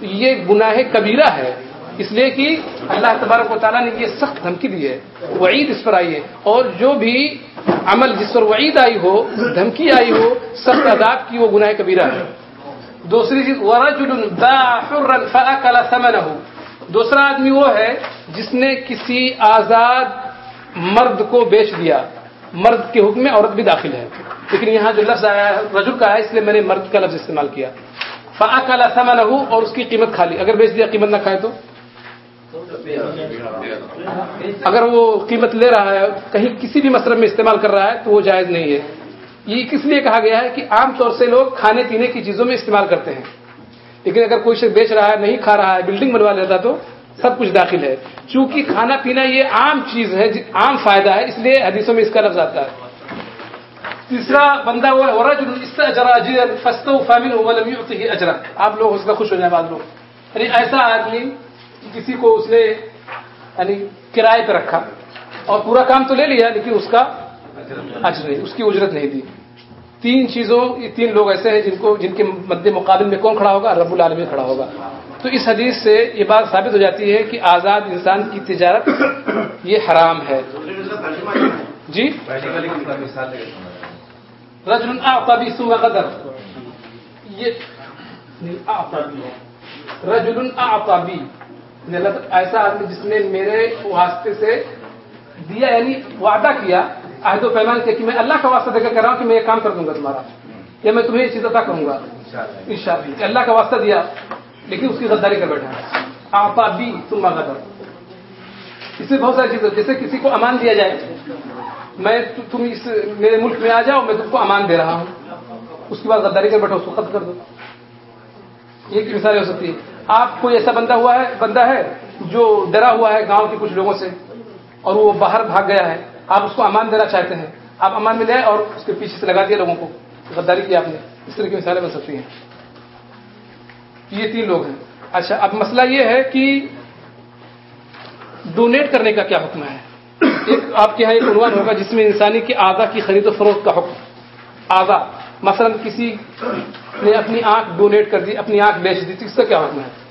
یہ گناہ کبیرہ ہے۔ اس لیے کہ اللہ تبارک و تعالیٰ نے یہ سخت دھمکی دی ہے۔ وعید اس پر آئی ہے۔ اور جو بھی عمل جس پر وعید آئی ہو، دھمکی آئی ہو، سخت عذاب کی وہ گناہ کبیرہ ہے۔ دوسری چیز، ورجل باع حرا فاكل ثمنه۔ دوسرا آدمی وہ ہے جس نے کسی آزاد مرد کو بیچ دیا۔ مرد کے حکم میں عورت بھی داخل ہے۔ لیکن یہاں جو لفظ آیا ہے، رجل کا ہے، اس لیے میں نے مرد کا لفظ استعمال کیا۔ فاكل ثمنه اور اس کی قیمت کھا لی۔ اگر بیچ دیا، قیمت نہ کھائے تو؟ اگر وہ قیمت لے رہا ہے، کہیں کسی بھی مصرف میں استعمال کر رہا ہے، تو وہ جائز نہیں ہے۔ یہ کس لیے کہا گیا ہے کہ عام طور سے لوگ کھانے پینے کی چیزوں میں استعمال کرتے ہیں۔ لیکن اگر کوئی شخص بیچ رہا ہے، نہیں کھا رہا ہے، بلڈنگ بنوا لیتا تو سب کچھ داخل ہے۔ چونکہ کھانا پینا یہ عام چیز ہے، عام فائدہ ہے، اس لیے حدیثوں میں اس کا لفظ آتا ہے۔ تیسرا بندہ وہ ہے، ورجل استاجر اجرا فاستوفى منه ولم يعطه اجرا آپ لوگ اس کا خوش ہو جائیں بعض لوگ۔ یعنی ایسا آدمی کسی کو اس نے یعنی کرائے پہ رکھا اور پورا کام تو لے لیا لیکن اس کا اجر نہیں، اس کی اجرت نہیں دی۔ تین چیزوں، یہ تین لوگ ایسے ہیں جن کو، جن کے مد مقابل میں کون کھڑا ہوگا؟ رب العالمین کھڑا ہوگا۔ تو اس حدیث سے یہ بات ثابت ہو جاتی ہے کہ آزاد انسان کی تجارت یہ حرام ہے۔ جی؟ رجل اعطى بي ثم غدر۔ یہ رجل اعطى ایسا آدمی جس نے میرے واسطے سے دیا یعنی وعدہ کیا عہد و پیمان کیا کہ میں اللہ کا واسطہ دے کر کر رہا ہوں کہ میں یہ کام کر دوں گا تمہارا یا میں تمہیں یہ چیز عطا کروں گا۔ ان شاء اللہ اللہ کا واسطہ دیا لیکن اس کی غداری کر بیٹھا۔ آپا بھی تم غدر اس میں بہت ساری چیزیں جیسے کسی کو امان دیا جائے میں تم اس میرے ملک میں آ جاؤ میں تم کو امان دے رہا ہوں۔ اس کے بعد غداری کر بیٹھا اس کو ختم کر دو۔ یہ مثال ہو سکتی ہے۔ آپ کوئی ایسا بندہ ہوا ہے، بندہ ہے جو ڈرا ہوا ہے گاؤں کے کچھ لوگوں سے اور وہ باہر بھاگ گیا ہے۔ آپ اس کو امان دینا چاہتے ہیں۔ آپ امان میں لے اور اس کے پیچھے سے لگا دیا لوگوں کو۔ غداری کی آپ نے۔ اس طرح کی مثالیں بن سکتی ہیں۔ یہ تین لوگ ہیں۔ اچھا اب مسئلہ یہ ہے کہ ڈونیٹ کرنے کا کیا حکم ہے؟ ایک آپ کے یہاں ایک عنوان ہوگا جس میں انسانی کی آدھا کی خرید و فروخت کا حکم۔ آدھا مثلا کسی نے اپنی آنکھ ڈونیٹ کر دی اپنی آنکھ بیچ دی۔ تو اس کا کیا حکم ہے؟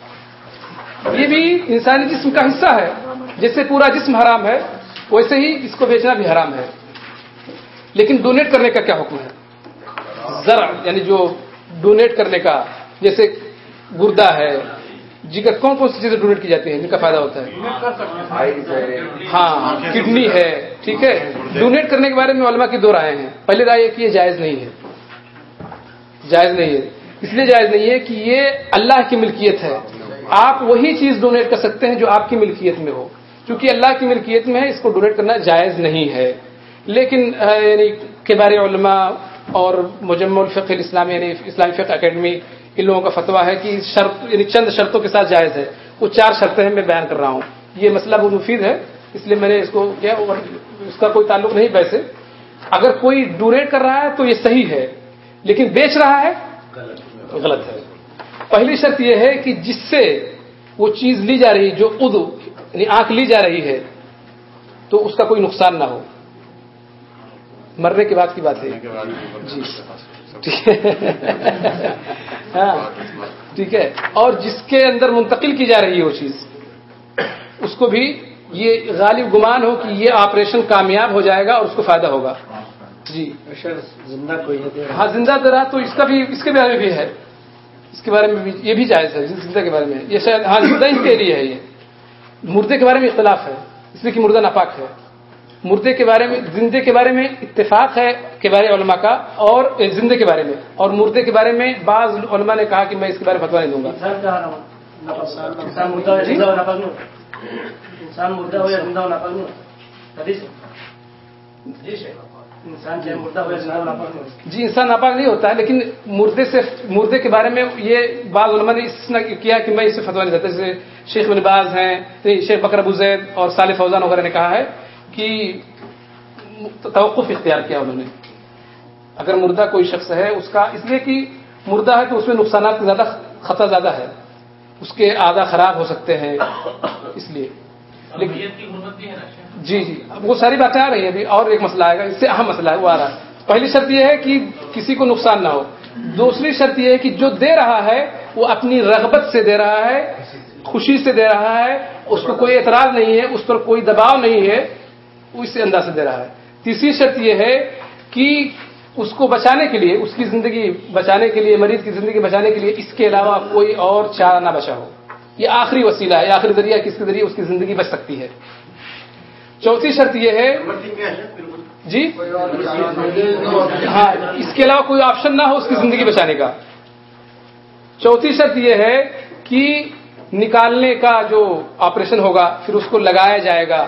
یہ بھی انسانی جسم کا حصہ ہے۔ جیسے پورا جسم حرام ہے ویسے ہی اس کو بیچنا بھی حرام ہے۔ لیکن ڈونیٹ کرنے کا کیا حکم ہے؟ ذرا یعنی جو ڈونیٹ کرنے کا جیسے گردہ ہے۔ جگر کون کون سی چیزیں ڈونیٹ کی جاتی ہیں؟ جن کا فائدہ ہوتا ہے۔ ہاں کڈنی ہے ٹھیک ہے۔ ڈونیٹ کرنے کے بارے میں علماء کی دو رائے ہیں۔ پہلی رائے کہ یہ جائز نہیں ہے۔ جائز نہیں ہے۔ اس لیے جائز نہیں ہے کہ یہ اللہ کی ملکیت ہے۔ آپ وہی چیز ڈونیٹ کر سکتے ہیں جو آپ کی ملکیت میں ہو۔ کیونکہ اللہ کی ملکیت میں ہے، اس کو ڈونیٹ کرنا جائز نہیں ہے۔ لیکن یعنی کبار علماء اور مجم الفق الاسلامی یعنی اسلامی فقہ اکیڈمی، ان لوگوں کا فتویٰ ہے کہ شرط یعنی چند شرطوں کے ساتھ جائز ہے۔ وہ چار شرطیں ہیں، میں بیان کر رہا ہوں۔ یہ مسئلہ بہت مفید ہے، اس لیے میں نے اس کو کیا اس کا کوئی تعلق نہیں، ویسے۔ اگر کوئی ڈونیٹ کر رہا ہے تو یہ صحیح ہے۔ لیکن بیچ رہا ہے؟ غلط ہے۔ پہلی شرط یہ ہے کہ جس سے وہ چیز لی جا رہی جو ادو یعنی آنکھ لی جا رہی ہے تو اس کا کوئی نقصان نہ ہو۔ مرنے کے بعد کی بات ہے۔ جی۔ ٹھیک ہے۔ ہاں۔ ٹھیک ہے۔ اور جس کے اندر منتقل کی جا رہی ہے وہ چیز اس کو بھی یہ غالب گمان ہو کہ یہ آپریشن کامیاب ہو جائے گا اور اس کو فائدہ ہوگا۔ جی زندہ کوئی ہے ہاں زندہ درا تو اس کا بھی اس کے بارے میں بھی ہے اس کے بارے میں بھی یہ بھی جائز ہے زندہ کے بارے میں یہ شاید ہاں زندہ اس کے لیے ہے یہ مردے کے بارے میں اختلاف ہے اس لیے کہ مردہ ناپاک ہے مردے کے بارے میں زندے کے بارے میں اتفاق ہے کے بارے علماء کا اور زندے کے بارے میں اور مردے کے بارے میں بعض علماء نے کہا کہ میں اس کے بارے میں فتوا نہیں دوں گا جی انسان ناپاک نہیں ہوتا ہے لیکن مردے سے، مردے کے بارے میں یہ بعض علماء نے اس نے کیا کہ میں اس سے فتوا نہیں دیتا۔ جیسے شیخ بن باز ہیں شیخ بکر ابو زید اور صالح فوزان وغیرہ نے کہا ہے کہ توقف اختیار کیا انہوں نے۔ اگر مردہ کوئی شخص ہے، اس کا اس لیے کہ مردہ ہے تو اس میں نقصانات زیادہ خطرہ زیادہ ہے۔ اس کے آدھا خراب ہو سکتے ہیں۔ اس لیے۔ لیکن؟ جی جی۔ اب وہ ساری باتیں آ رہی ہیں ابھی اور ایک مسئلہ آئے گا۔ اس سے اہم مسئلہ ہے وہ آ رہا ہے۔ پہلی شرط یہ ہے کہ کسی کو نقصان نہ ہو۔ دوسری شرط یہ ہے کہ جو دے رہا ہے وہ اپنی رغبت سے دے رہا ہے خوشی سے دے رہا ہے اس کو کوئی اعتراض نہیں ہے اس پر کوئی دباؤ نہیں ہے وہ اس انداز سے دے رہا ہے۔ تیسری شرط یہ ہے کہ اس کو بچانے کے لیے اس کی زندگی بچانے کے لیے مریض کی زندگی بچانے کے لیے اس کے علاوہ کوئی اور چارہ نہ بچا ہو۔ یہ آخری وسیلہ ہے، یہ آخری ذریعہ کس کے ذریعے اس کی زندگی بچ سکتی ہے؟ چوتھی شرط یہ ہے جی؟ ہاں اس کے علاوہ کوئی آپشن نہ ہو اس کی زندگی بچانے کا۔ چوتھی شرط یہ ہے کہ نکالنے کا جو آپریشن ہوگا، پھر اس کو لگایا جائے گا۔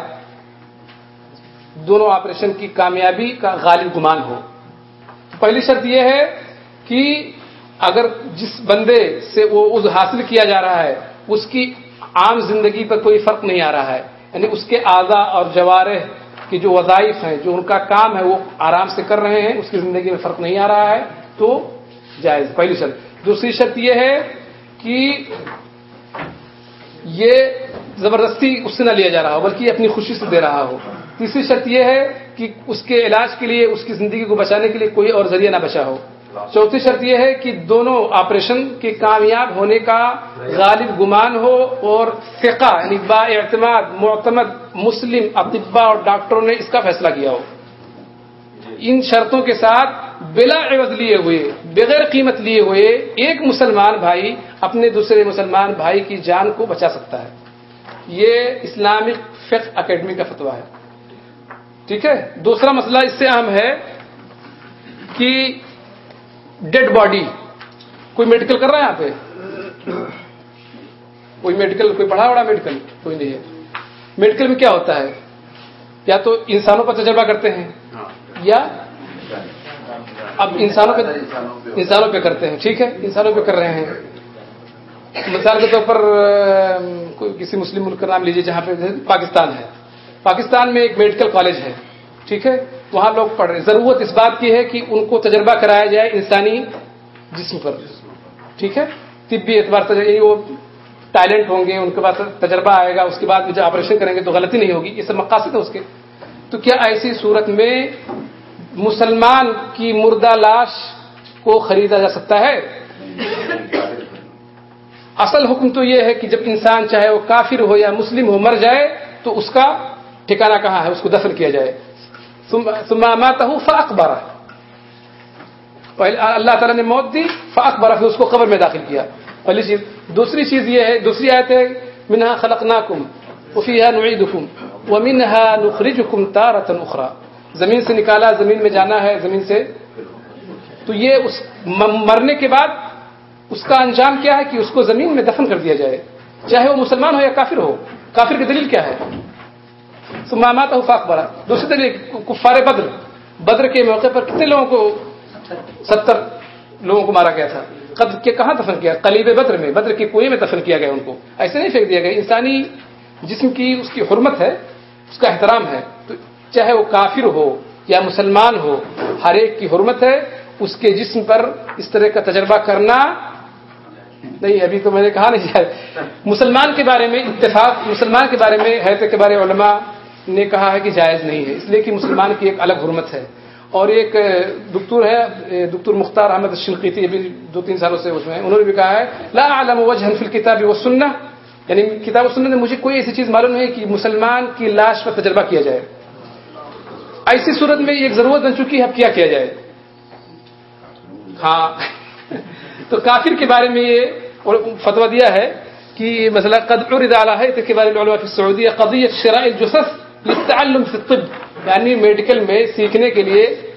دونوں آپریشن کی کامیابی کا غالب گمان ہو۔ پہلی شرط یہ ہے کہ اگر جس بندے سے وہ عضو حاصل کیا جا رہا ہے اس کی عام زندگی پر کوئی فرق نہیں آ رہا ہے۔ یعنی اس کے اعضا اور جوارح کی جو وظائف ہیں، جو ان کا کام ہے، وہ آرام سے کر رہے ہیں، اس کی زندگی میں فرق نہیں آ رہا ہے، تو جائز۔ پہلی شرط۔ دوسری شرط یہ ہے کہ یہ زبردستی اس سے نہ لیا جا رہا ہو، بلکہ اپنی خوشی سے دے رہا ہو۔ تیسری شرط یہ ہے کہ اس کے علاج کے لیے، اس کی زندگی کو بچانے کے لیے کوئی اور ذریعہ نہ بچا ہو۔ چوتھی شرط یہ ہے کہ دونوں آپریشن کے کامیاب ہونے کا غالب گمان ہو اور فقہ یعنی با اعتماد، معتمد، مسلم اطبا اور ڈاکٹروں نے اس کا فیصلہ کیا ہو۔ ان شرطوں کے ساتھ بلا عوض لیے ہوئے، بغیر قیمت لیے ہوئے ایک مسلمان بھائی اپنے دوسرے مسلمان بھائی کی جان کو بچا سکتا ہے۔ یہ اسلامک فقہ اکیڈمی کا فتویٰ ہے۔ ٹھیک ہے؟ دوسرا مسئلہ اس سے اہم ہے کہ ڈیڈ باڈی کوئی میڈیکل کر رہا ہے یہاں پہ؟ کوئی میڈیکل، کوئی پڑھا بڑا میڈیکل؟ کوئی نہیں ہے۔ میڈیکل میں کیا ہوتا ہے؟ یا تو انسانوں پر تجربہ کرتے ہیں، یا اب انسانوں پہ انسانوں پہ کرتے ہیں۔ ٹھیک ہے، انسانوں پہ کر رہے ہیں۔ مثال کے طور پر، کوئی کسی مسلم ملک کا نام لیجیے جہاں پہ پاکستان ہے۔ پاکستان میں ایک میڈیکل کالج ہے۔ ٹھیک ہے؟ وہاں لوگ پڑھ رہے ہیں۔ ضرورت اس بات کی ہے کہ ان کو تجربہ کرایا جائے انسانی جسم پر۔ ٹھیک ہے؟ طبی اعتبار سے وہ ٹیلنٹ ہوں گے، ان کے پاس تجربہ آئے گا، اس کے بعد جب آپریشن کریں گے تو غلطی نہیں ہوگی۔ یہ سب مقاصد ہے اس کے۔ تو کیا ایسی صورت میں مسلمان کی مردہ لاش کو خریدا جا سکتا ہے؟ اصل حکم تو یہ ہے کہ جب انسان چاہے وہ کافر ہو یا مسلم ہو، مر جائے، تو اس کا ٹھکانا کہاں ہے؟ اس کو دفن کیا جائے۔ سمامات ہوں فاقبارہ پہلے اللہ تعالیٰ نے موت دی فاقبارہ پھر اس کو قبر میں داخل کیا۔ پہلی چیز، دوسری چیز یہ ہے، دوسری آیت ہے، منہا خلق ناکم افیہ نعید حکم وہ منہا زمین سے نکالا، زمین میں جانا ہے، زمین سے۔ تو یہ اس مرنے کے بعد اس کا انجام کیا ہے کہ اس کو زمین میں دفن کر دیا جائے۔ چاہے وہ مسلمان ہو یا کافر ہو، کافر کی دلیل کیا ہے؟ سمامات فاق برا دوسری دلیل کفار بدر۔ بدر کے موقع پر کتنے لوگوں کو ستر لوگوں کو مارا گیا تھا۔ قدر کے کہاں دفن کیا؟ قلیب بدر میں۔ بدر کے کنویں میں دفن کیا گیا ان کو۔ ایسے نہیں پھینک دیا گیا۔ انسانی جسم کی اس کی حرمت ہے، اس کا احترام ہے۔ تو چاہے وہ کافر ہو یا مسلمان ہو، ہر ایک کی حرمت ہے۔ اس کے جسم پر اس طرح کا تجربہ کرنا نہیں، ابھی تو میں نے کہا نہیں۔ مسلمان کے بارے میں اتفاق، مسلمان کے بارے میں حیرت کے بارے علماء نے کہا ہے کہ جائز نہیں ہے۔ اس لیے کہ مسلمان کی ایک الگ حرمت ہے۔ اور ایک دکتور ہے دکتور مختار احمد شنقیتی ابھی دو تین سالوں سے اس میں انہوں نے بھی کہا ہے، لا عالم وجہ فی الکتاب و سننا یعنی کتاب و سننا نے مجھے کوئی ایسی چیز معلوم ہے کہ مسلمان کی لاش پر تجربہ کیا جائے۔ ایسی صورت میں ایک ضرورت بن چکی ہے، اب کیا کیا جائے؟ ہاں۔ تو کافر کے بارے میں یہ فتوا دیا ہے کہ یہ مسئلہ قد عرض على هيئة كبار العلماء في السعودية قضية شراء الجثث للتعلم في الطب یعنی میڈیکل میں سیکھنے کے لیے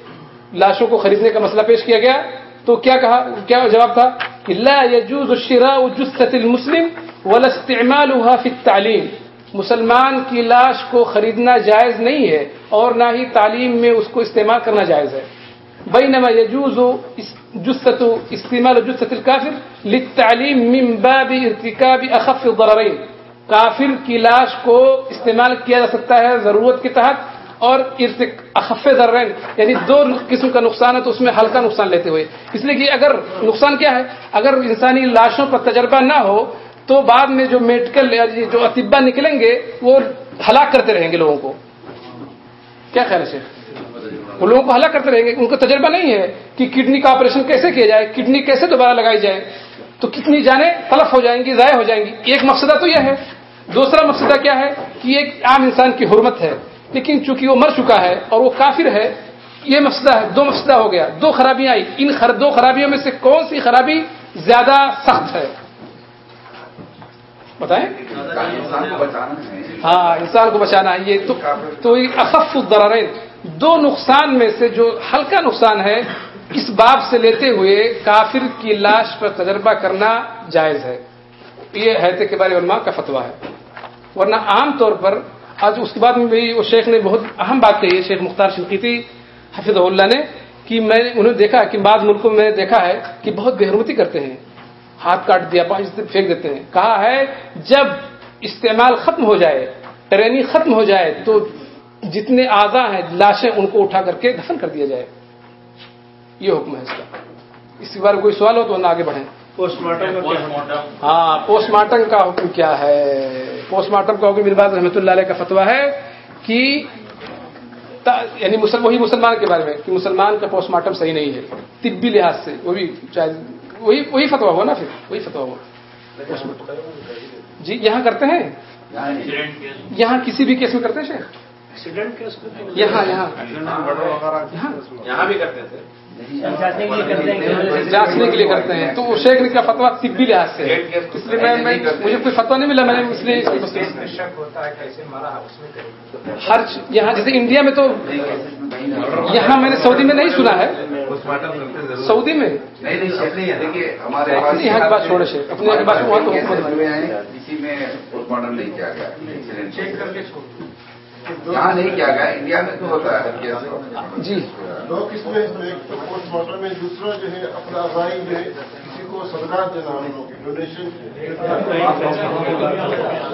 لاشوں کو خریدنے کا مسئلہ پیش کیا گیا۔ تو کیا کہا، کیا جواب تھا؟ کہ لا يجوز شراء جثة المسلم ولا استعمالها في التعليم مسلمان کی لاش کو خریدنا جائز نہیں ہے اور نہ ہی تعلیم میں اس کو استعمال کرنا جائز ہے۔ بينما يجوز جثة، استعمال جثة الكافر للتعليم من باب ارتكاب اخف الضررين کافر کی لاش کو استعمال کیا جا سکتا ہے ضرورت کے تحت اور ارتک- اخف یعنی دو قسم کا نقصان ہے تو اس میں ہلکا نقصان لیتے ہوئے۔ اس لیے کہ اگر نقصان کیا ہے؟ اگر انسانی لاشوں پر تجربہ نہ ہو تو بعد میں جو میڈیکل جو اطبا نکلیں گے، وہ ہلاک کرتے رہیں گے لوگوں کو۔ کیا خیال ہے شیخ؟ وہ لوگوں کو ہلاک کرتے رہیں گے۔ ان کو تجربہ نہیں ہے کہ کڈنی کا آپریشن کیسے کیا جائے، کڈنی کیسے دوبارہ لگائی جائے۔ تو کتنی جانیں تلف ہو جائیں گی، ضائع ہو جائیں گی۔ ایک مقصدہ تو یہ ہے دوسرا مقصدہ کیا ہے کہ ایک عام انسان کی حرمت ہے، لیکن چونکہ وہ مر چکا ہے اور وہ کافر ہے، یہ مسئلہ ہے، دو مسئلہ ہو گیا۔ دو خرابیاں آئی ان خر، دو خرابیوں میں سے کون سی خرابی زیادہ سخت ہے؟ بتائیں؟ ہاں انسان کو بچانا۔ ہے یہ تو یہ اخف الضررین۔ دو نقصان میں سے جو ہلکا نقصان ہے، اس باب سے لیتے ہوئے کافر کی لاش پر تجربہ کرنا جائز ہے۔ یہ حیثیت کے بارے علماء کا فتویٰ ہے۔ ورنہ عام طور پر آج اس کے بعد میں بھی وہ شیخ نے بہت اہم بات کہی ہے، شیخ مختار شنقیتی حفظ اللہ نے، کہ میں نے، انہوں نے دیکھا کہ بعض ملکوں میں دیکھا ہے کہ بہت بےحرمتی کرتے ہیں، ہاتھ کاٹ دیا پانچ سے پھینک دیتے ہیں۔ کہا ہے، جب استعمال ختم ہو جائے، ٹریننگ ختم ہو جائے، تو جتنے اعضا ہیں، لاشیں ان کو اٹھا کر کے دفن کر دیا جائے۔ یہ حکم ہے اس کا۔ اس کے بارے میں کوئی سوال ہو تو آگے بڑھیں۔ Post mortem? ہاں پوسٹ مارٹم کا حکم کیا ہے؟ پوسٹ مارٹم کا حکم میرے باز رحمۃ اللہ علیہ کا فتویٰ ہے کہ یعنی مسلم وہی مسلمان کے بارے میں کہ مسلمان کا پوسٹ مارٹم صحیح نہیں ہے طبی لحاظ سے وہ بھی شاید وہی وہی فتویٰ ہوا نا پھر؟ وہی فتویٰ ہوا۔ پوسٹ مارٹم جی یہاں کرتے ہیں؟ یہاں کسی بھی کیس میں کرتے ہیں یہاں یہاں۔ یہاں۔ بھی کرتے تھے جانچنے کے لیے کرتے ہیں۔ کے تو وہ شیخ نے کا فتوا طبی لحاظ سے۔ اس لیے میں مجھے کوئی فتوا نہیں ملا میں نے اس لیے ہر یہاں جیسے انڈیا میں تو یہاں میں نے سعودی میں نہیں سنا ہے۔ سعودی میں؟ نہیں اپنی یہاں کی بات چھوڑے شیخ اپنی یہاں کی بات وہاں تو میں پوسٹ مارٹم نہیں کیا گیا۔ یہاں نہیں کیا گیا انڈیا میں تو ہوتا ہے جی۔ دو قسمیں اس میں ایک تو پوسٹ مارٹم ہے دوسرا جو ہے اپنا افزائی میں کسی کو صدقات دینا ہم لوگ ڈونیشن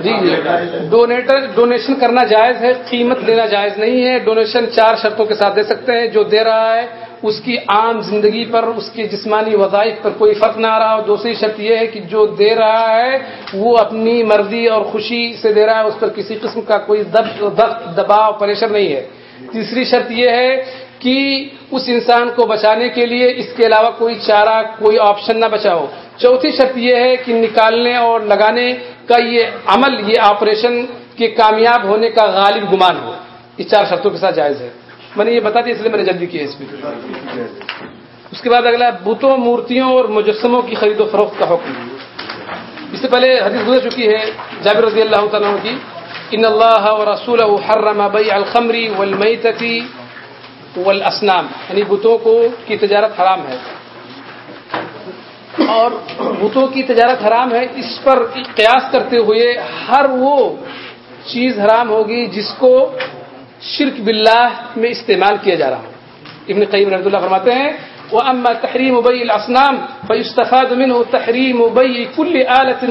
جی جی۔ ڈونیٹر ڈونیشن کرنا جائز ہے قیمت لینا جائز نہیں ہے۔ ڈونیشن چار شرطوں کے ساتھ دے سکتے ہیں جو دے رہا ہے اس کی عام زندگی پر، اس کی جسمانی وظائف پر کوئی فرق نہ آ رہا اور دوسری شرط یہ ہے کہ جو دے رہا ہے، وہ اپنی مرضی اور خوشی سے دے رہا ہے، اس پر کسی قسم کا کوئی دب دباؤ، پریشر نہیں ہے۔ تیسری شرط یہ ہے کہ اس انسان کو بچانے کے لیے اس کے علاوہ کوئی چارہ، کوئی آپشن نہ بچا ہو چوتھی شرط یہ ہے کہ نکالنے اور لگانے کا یہ عمل، یہ آپریشن کے کامیاب ہونے کا غالب گمان ہو۔ یہ چار شرطوں کے ساتھ جائز ہے۔ میں نے یہ بتا دیا اس لیے میں نے جلدی کیا اس پہ۔ اس کے بعد اگلا، بتوں، مورتیوں اور مجسموں کی خرید و فروخت کا حکم۔ اس سے پہلے حدیث گزر چکی ہے جابر رضی اللہ تعالیٰ کی، ان اللہ و رسول حرم بیع الخمری والمیتتی والاسنام. یعنی بتوں کو کی تجارت حرام ہے۔ اور بتوں کی تجارت حرام ہے، اس پر قیاس کرتے ہوئے ہر وہ چیز حرام ہوگی جس کو شرک باللہ میں استعمال کیا جا رہا ہو ابن قیم رحمۃ اللہ فرماتے ہیں وہ اما تحریم ابئی الاسنام فیستفاد منه تحریم ابئی کل آلت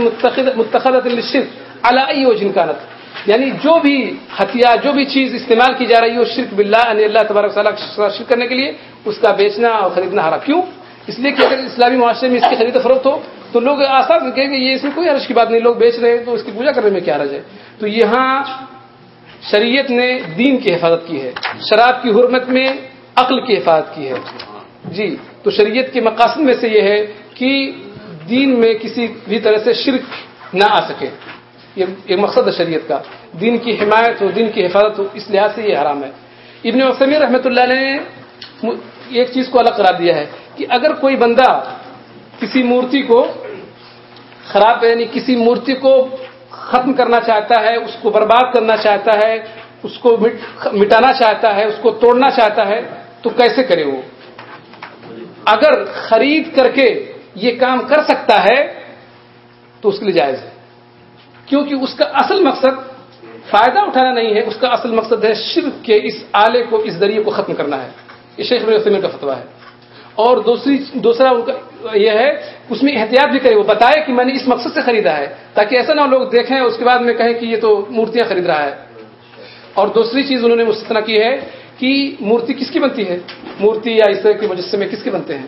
متخذ للشرک علی ای وجہ کانت یعنی جو بھی ہتھیار جو بھی چیز استعمال کی جا رہی ہو، شرک باللہ یعنی اللہ تبارک تعالیٰ شرک کرنے کے لیے، اس کا بیچنا اور خریدنا حرام۔ کیوں؟ اس لیے کہ اگر اسلامی معاشرے میں اس کی خرید و فروخت ہو، تو لوگ آسان کہیں گے، یہ اس میں کوئی حرج کی بات نہیں، لوگ بیچ رہے ہیں تو اس کی پوجا کرنے میں کیا حرج ہے؟ تو یہاں شریعت نے دین کی حفاظت کی ہے، شراب کی حرمت میں عقل کی حفاظت کی ہے۔ جی تو شریعت کے مقاصد میں سے یہ ہے کہ دین میں کسی بھی طرح سے شرک نہ آ سکے۔ یہ ایک مقصد ہے شریعت کا۔ دین کی حمایت ہو، دین کی حفاظت ہو، اس لحاظ سے یہ حرام ہے۔ ابن وسمی رحمۃ اللہ نے ایک چیز کو الگ قرار دیا ہے کہ اگر کوئی بندہ کسی مورتی کو خراب یعنی کسی مورتی کو ختم کرنا چاہتا ہے، اس کو برباد کرنا چاہتا ہے، اس کو مٹانا چاہتا ہے، اس کو توڑنا چاہتا ہے، تو کیسے کرے وہ؟ اگر خرید کر کے یہ کام کر سکتا ہے، تو اس کے لیے جائز ہے۔ کیونکہ اس کا اصل مقصد فائدہ اٹھانا نہیں ہے، اس کا اصل مقصد ہے شرک کے اس آلے کو، اس ذریعے کو ختم کرنا ہے۔ یہ شیخ ابن کا فتویٰ ہے۔ اور دوسری دوسرا ان کا یہ ہے، اس میں احتیاط بھی کرے وہ، بتائے کہ میں نے اس مقصد سے خریدا ہے، تاکہ ایسا نہ لوگ دیکھیں اس کے بعد میں کہیں کہ یہ تو مورتیاں خرید رہا ہے۔ اور دوسری چیز انہوں نے مستثنا کی ہے کہ مورتی کس کی بنتی ہے؟ مورتی یا اس طرح کے مجسمے کس کے بنتے ہیں؟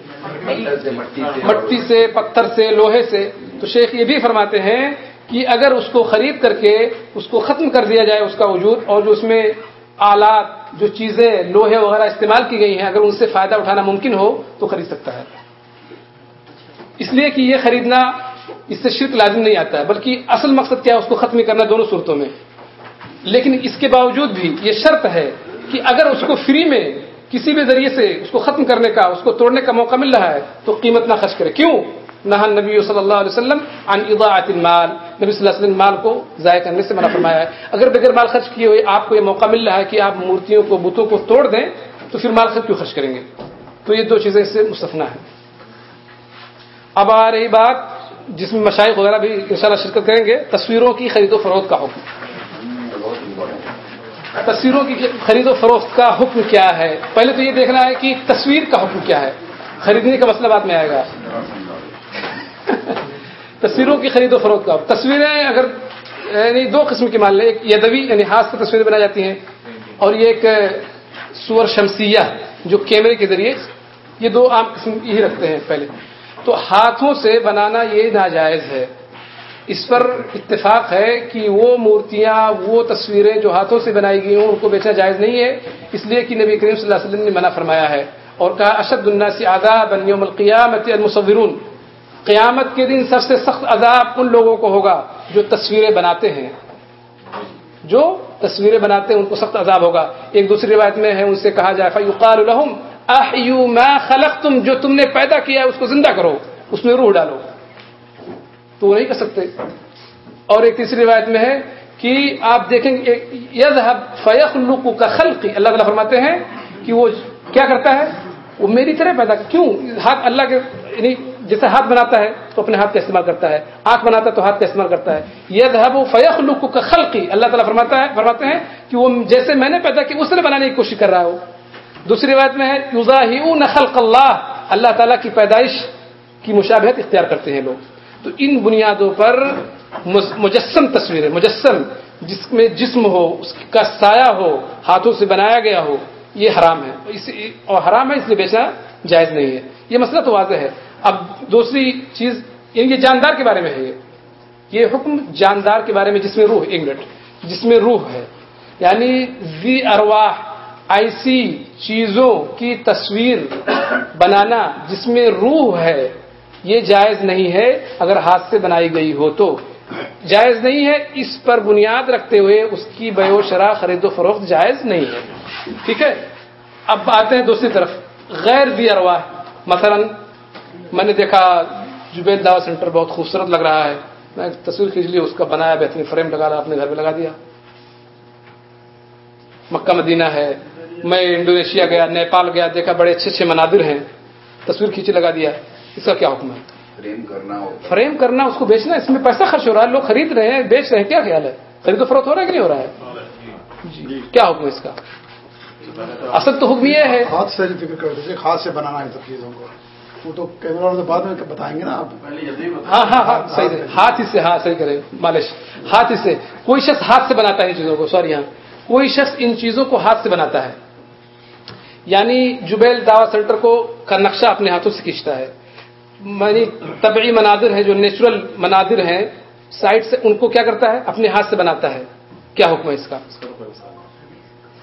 مٹی سے، پتھر سے، لوہے سے۔ تو شیخ یہ بھی فرماتے ہیں کہ اگر اس کو خرید کر کے اس کو ختم کر دیا جائے اس کا وجود اور جو اس میں آلات، جو چیزیں لوہے وغیرہ استعمال کی گئی ہیں، اگر ان سے فائدہ اٹھانا ممکن ہو تو خرید سکتا ہے۔ اس لیے کہ یہ خریدنا، اس سے شرک لازم نہیں آتا ہے، بلکہ اصل مقصد کیا ہے، اس کو ختم کرنا دونوں صورتوں میں۔ لیکن اس کے باوجود بھی یہ شرط ہے کہ اگر اس کو فری میں کسی بھی ذریعے سے اس کو ختم کرنے کا، اس کو توڑنے کا موقع مل رہا ہے، تو قیمت نہ خرچ کرے۔ کیوں؟ نہ نبی صلی اللہ علیہ وسلم عن اضاعت المال۔ نبی صلی اللہ علیہ وسلم مال کو ضائع کرنے سے منع فرمایا ہے۔ اگر بغیر مال خرچ کیے ہوئے آپ کو یہ موقع مل رہا ہے کہ آپ مورتیوں کو، بتوں کو توڑ دیں، تو پھر مال خرچ کیوں خرچ کریں گے؟ تو یہ دو چیزیں اس سے مستفنا ہے اب آ رہی بات جس میں مشائق وغیرہ بھی انشاءاللہ شرکت کریں گے، تصویروں کی خرید و فروخت کا حکم۔ تصویروں کی خرید و فروخت کا حکم کیا ہے؟ پہلے تو یہ دیکھنا ہے کہ تصویر کا حکم کیا ہے۔ خریدنے کا مسئلہ بعد میں آئے گا۔ تصویروں کی خرید و فروخت کا. تصویریں اگر یعنی دو قسم کی مان لیں، ایک یدوی یعنی ہاتھ سے تصویریں بنائی جاتی ہیں، اور یہ ایک سور شمسیہ، جو کیمرے کے ذریعے یہ دو عام قسم یہی رکھتے ہیں پہلے. تو ہاتھوں سے بنانا یہ ناجائز ہے. اس پر اتفاق ہے کہ وہ مورتیاں، وہ تصویریں جو ہاتھوں سے بنائی گئی ہوں ان کو بیچنا جائز نہیں ہے. اس لیے کہ نبی کریم صلی اللہ علیہ وسلم نے منع فرمایا ہے اور کہا، اشد الناس عذاب یوم القیامت المصورون. قیامت کے دن سب سے سخت عذاب ان لوگوں کو ہوگا جو تصویریں بناتے ہیں۔ جو تصویریں بناتے ہیں ان کو سخت عذاب ہوگا۔ ایک دوسری روایت میں ہے، ان سے کہا جائے فیقال لهم احیوا ما خلقتم، جو تم نے پیدا کیا ہے اس کو زندہ کرو، اس میں روح ڈالو۔ تو وہ نہیں کر سکتے۔ اور ایک تیسری روایت میں ہے کہ آپ دیکھیں گے یذهب فیخلق کا خلقی اللہ تعالیٰ فرماتے ہیں کہ وہ کیا کرتا ہے؟ وہ میری طرح پیدا، کیوں؟ ہاتھ اللہ کے یعنی جیسے ہاتھ بناتا ہے تو اپنے ہاتھ کا استعمال کرتا ہے، آنکھ بناتا ہے تو ہاتھ کا استعمال کرتا ہے۔ یہ دھب فیخلق کا خلقی اللہ تعالیٰ فرماتا ہے، فرماتے ہیں کہ وہ جیسے میں نے پیدا کی اس طرح بنانے کی کوشش کر رہا ہو۔ دوسری بات میں ہے خلق اللہ اللہ تعالیٰ کی پیدائش کی مشابہت اختیار کرتے ہیں لوگ۔ تو ان بنیادوں پر مجسم تصویریں، مجسم، جس میں جسم ہو، اس کا سایہ ہو، ہاتھوں سے بنایا گیا ہو، یہ حرام ہے۔ اس، اور حرام ہے، اس لیے بیچنا جائز نہیں ہے۔ یہ مسئلہ تو واضح ہے۔ اب دوسری چیز یعنی یہ جاندار کے بارے میں ہے۔ یہ یہ حکم جاندار کے بارے میں جس میں روح، ایک منٹ، جس میں روح ہے۔ یعنی زی ارواح، ایسی چیزوں کی تصویر بنانا جس میں روح ہے، یہ جائز نہیں ہے اگر ہاتھ سے بنائی گئی ہو تو۔ جائز نہیں ہے اس پر بنیاد رکھتے ہوئے اس کی بے و شرح خرید و فروخت جائز نہیں ہے۔ ٹھیک ہے؟ اب آتے ہیں دوسری طرف۔ غیر دی ارواح، مثلا میں نے دیکھا جبید دعوت سینٹر بہت خوبصورت لگ رہا ہے۔ میں تصویر کھینچ لی اس کا بنایا بہترین فریم لگا رہا اپنے گھر میں لگا دیا۔ مکہ مدینہ ہے۔ میں انڈونیشیا گیا نیپال گیا دیکھا بڑے اچھے اچھے مناظر ہیں۔ تصویر کھینچی لگا دیا۔ اس کا کیا حکم ہے؟ فریم کرنا ہو فریم کرنا اس کو بیچنا اس میں پیسہ خرچ ہو رہا ہے۔ لوگ خرید رہے ہیں بیچ رہے ہیں کیا خیال ہے؟ خرید و فروخت ہو رہا ہے کہ نہیں ہو رہا ہے؟ جی کیا حکم ہے اس کا؟ اصل تو حکم یہ ہے۔ ہاتھ سے ذکر کر دیجیے ہاتھ سے بنانا ہے سب چیزوں کو۔ وہ تو کیمرہ والے بعد میں بتائیں گے نا آپ۔ ہاں ہاں ہاں صحیح ہے۔ ہاتھ ہی سے ہاں صحیح کرے مالش۔ ہاتھ ہی سے۔ کوئی شخص ہاتھ سے بناتا ہے ان چیزوں کو سوری یہاں کوئی شخص ان چیزوں کو ہاتھ سے بناتا ہے۔ یعنی جبیل دعوت سینٹر کو کا نقشہ اپنے ہاتھوں سے کھینچتا ہے۔ یعنی طبعی مناظر ہیں جو نیچرل مناظر ہیں سائڈ سے ان کو کیا کرتا ہے؟ اپنے ہاتھ سے بناتا ہے۔ کیا حکم ہے اس کا؟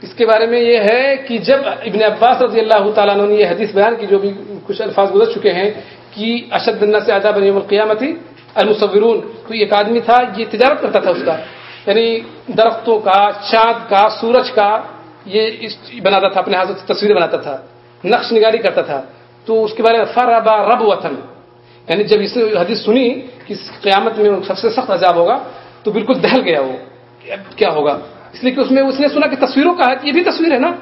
اس کے بارے میں یہ ہے کہ جب ابن عباس رضی اللہ تعالیٰ نے یہ حدیث بیان کی، جو بھی کچھ الفاظ گزر چکے ہیں، کہ اشد اللہ سے آداب یوم القیامتی المصورون، تو ایک آدمی تھا، یہ تجارت کرتا تھا اس کا. یعنی درختوں کا، چاند کا، سورج کا، یہ بناتا تھا، اپنے ہاتھ سے تصویر بناتا تھا، نقش نگاری کرتا تھا. تو اس کے بارے میں فربا رب وطن یعنی جب اس نے حدیث سنی کہ قیامت میں سب سے سخت عذاب ہوگا، تو بالکل دہل گیا وہ اب کیا ہوگا؟ اس لیے کہ اس میں اس نے سنا کہ تصویروں کا ہے یہ بھی تصویر ہے نا؟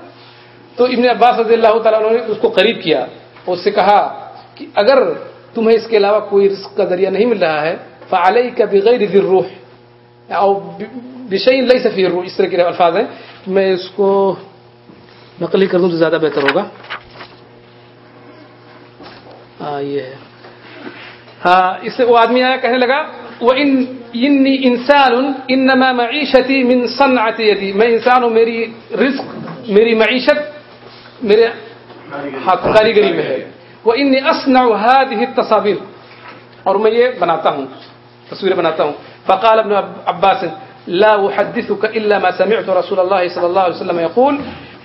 تو ابن عباس رضی اللہ تعالیٰ نے اس کو قریب کیا اور اس سے کہا کہ اگر تمہیں اس کے علاوہ کوئی رزق کا ذریعہ نہیں مل رہا ہے فعلیہ کا بغیر ذی الروح اور بشئی لئی سفی روح اس طرح کے الفاظ ہیں۔ میں اس کو نقلی کر دوں تو زیادہ بہتر ہوگا۔ ہاں یہ ہے۔ ہاں اس سے وہ آدمی آیا، کہنے لگا ان انی انسان انما معیشتی من صنعتی یدی میں انسان ہوں میری رزق میری معیشت میرے کاریگری میں ہے وہ ان اسنع هذه التصاویر اور میں یہ بناتا ہوں تصویریں بناتا ہوں. فقال ابن عباس، لا احدثك الا ما سمعت رسول الله صلی اللہ علیہ وسلم يقول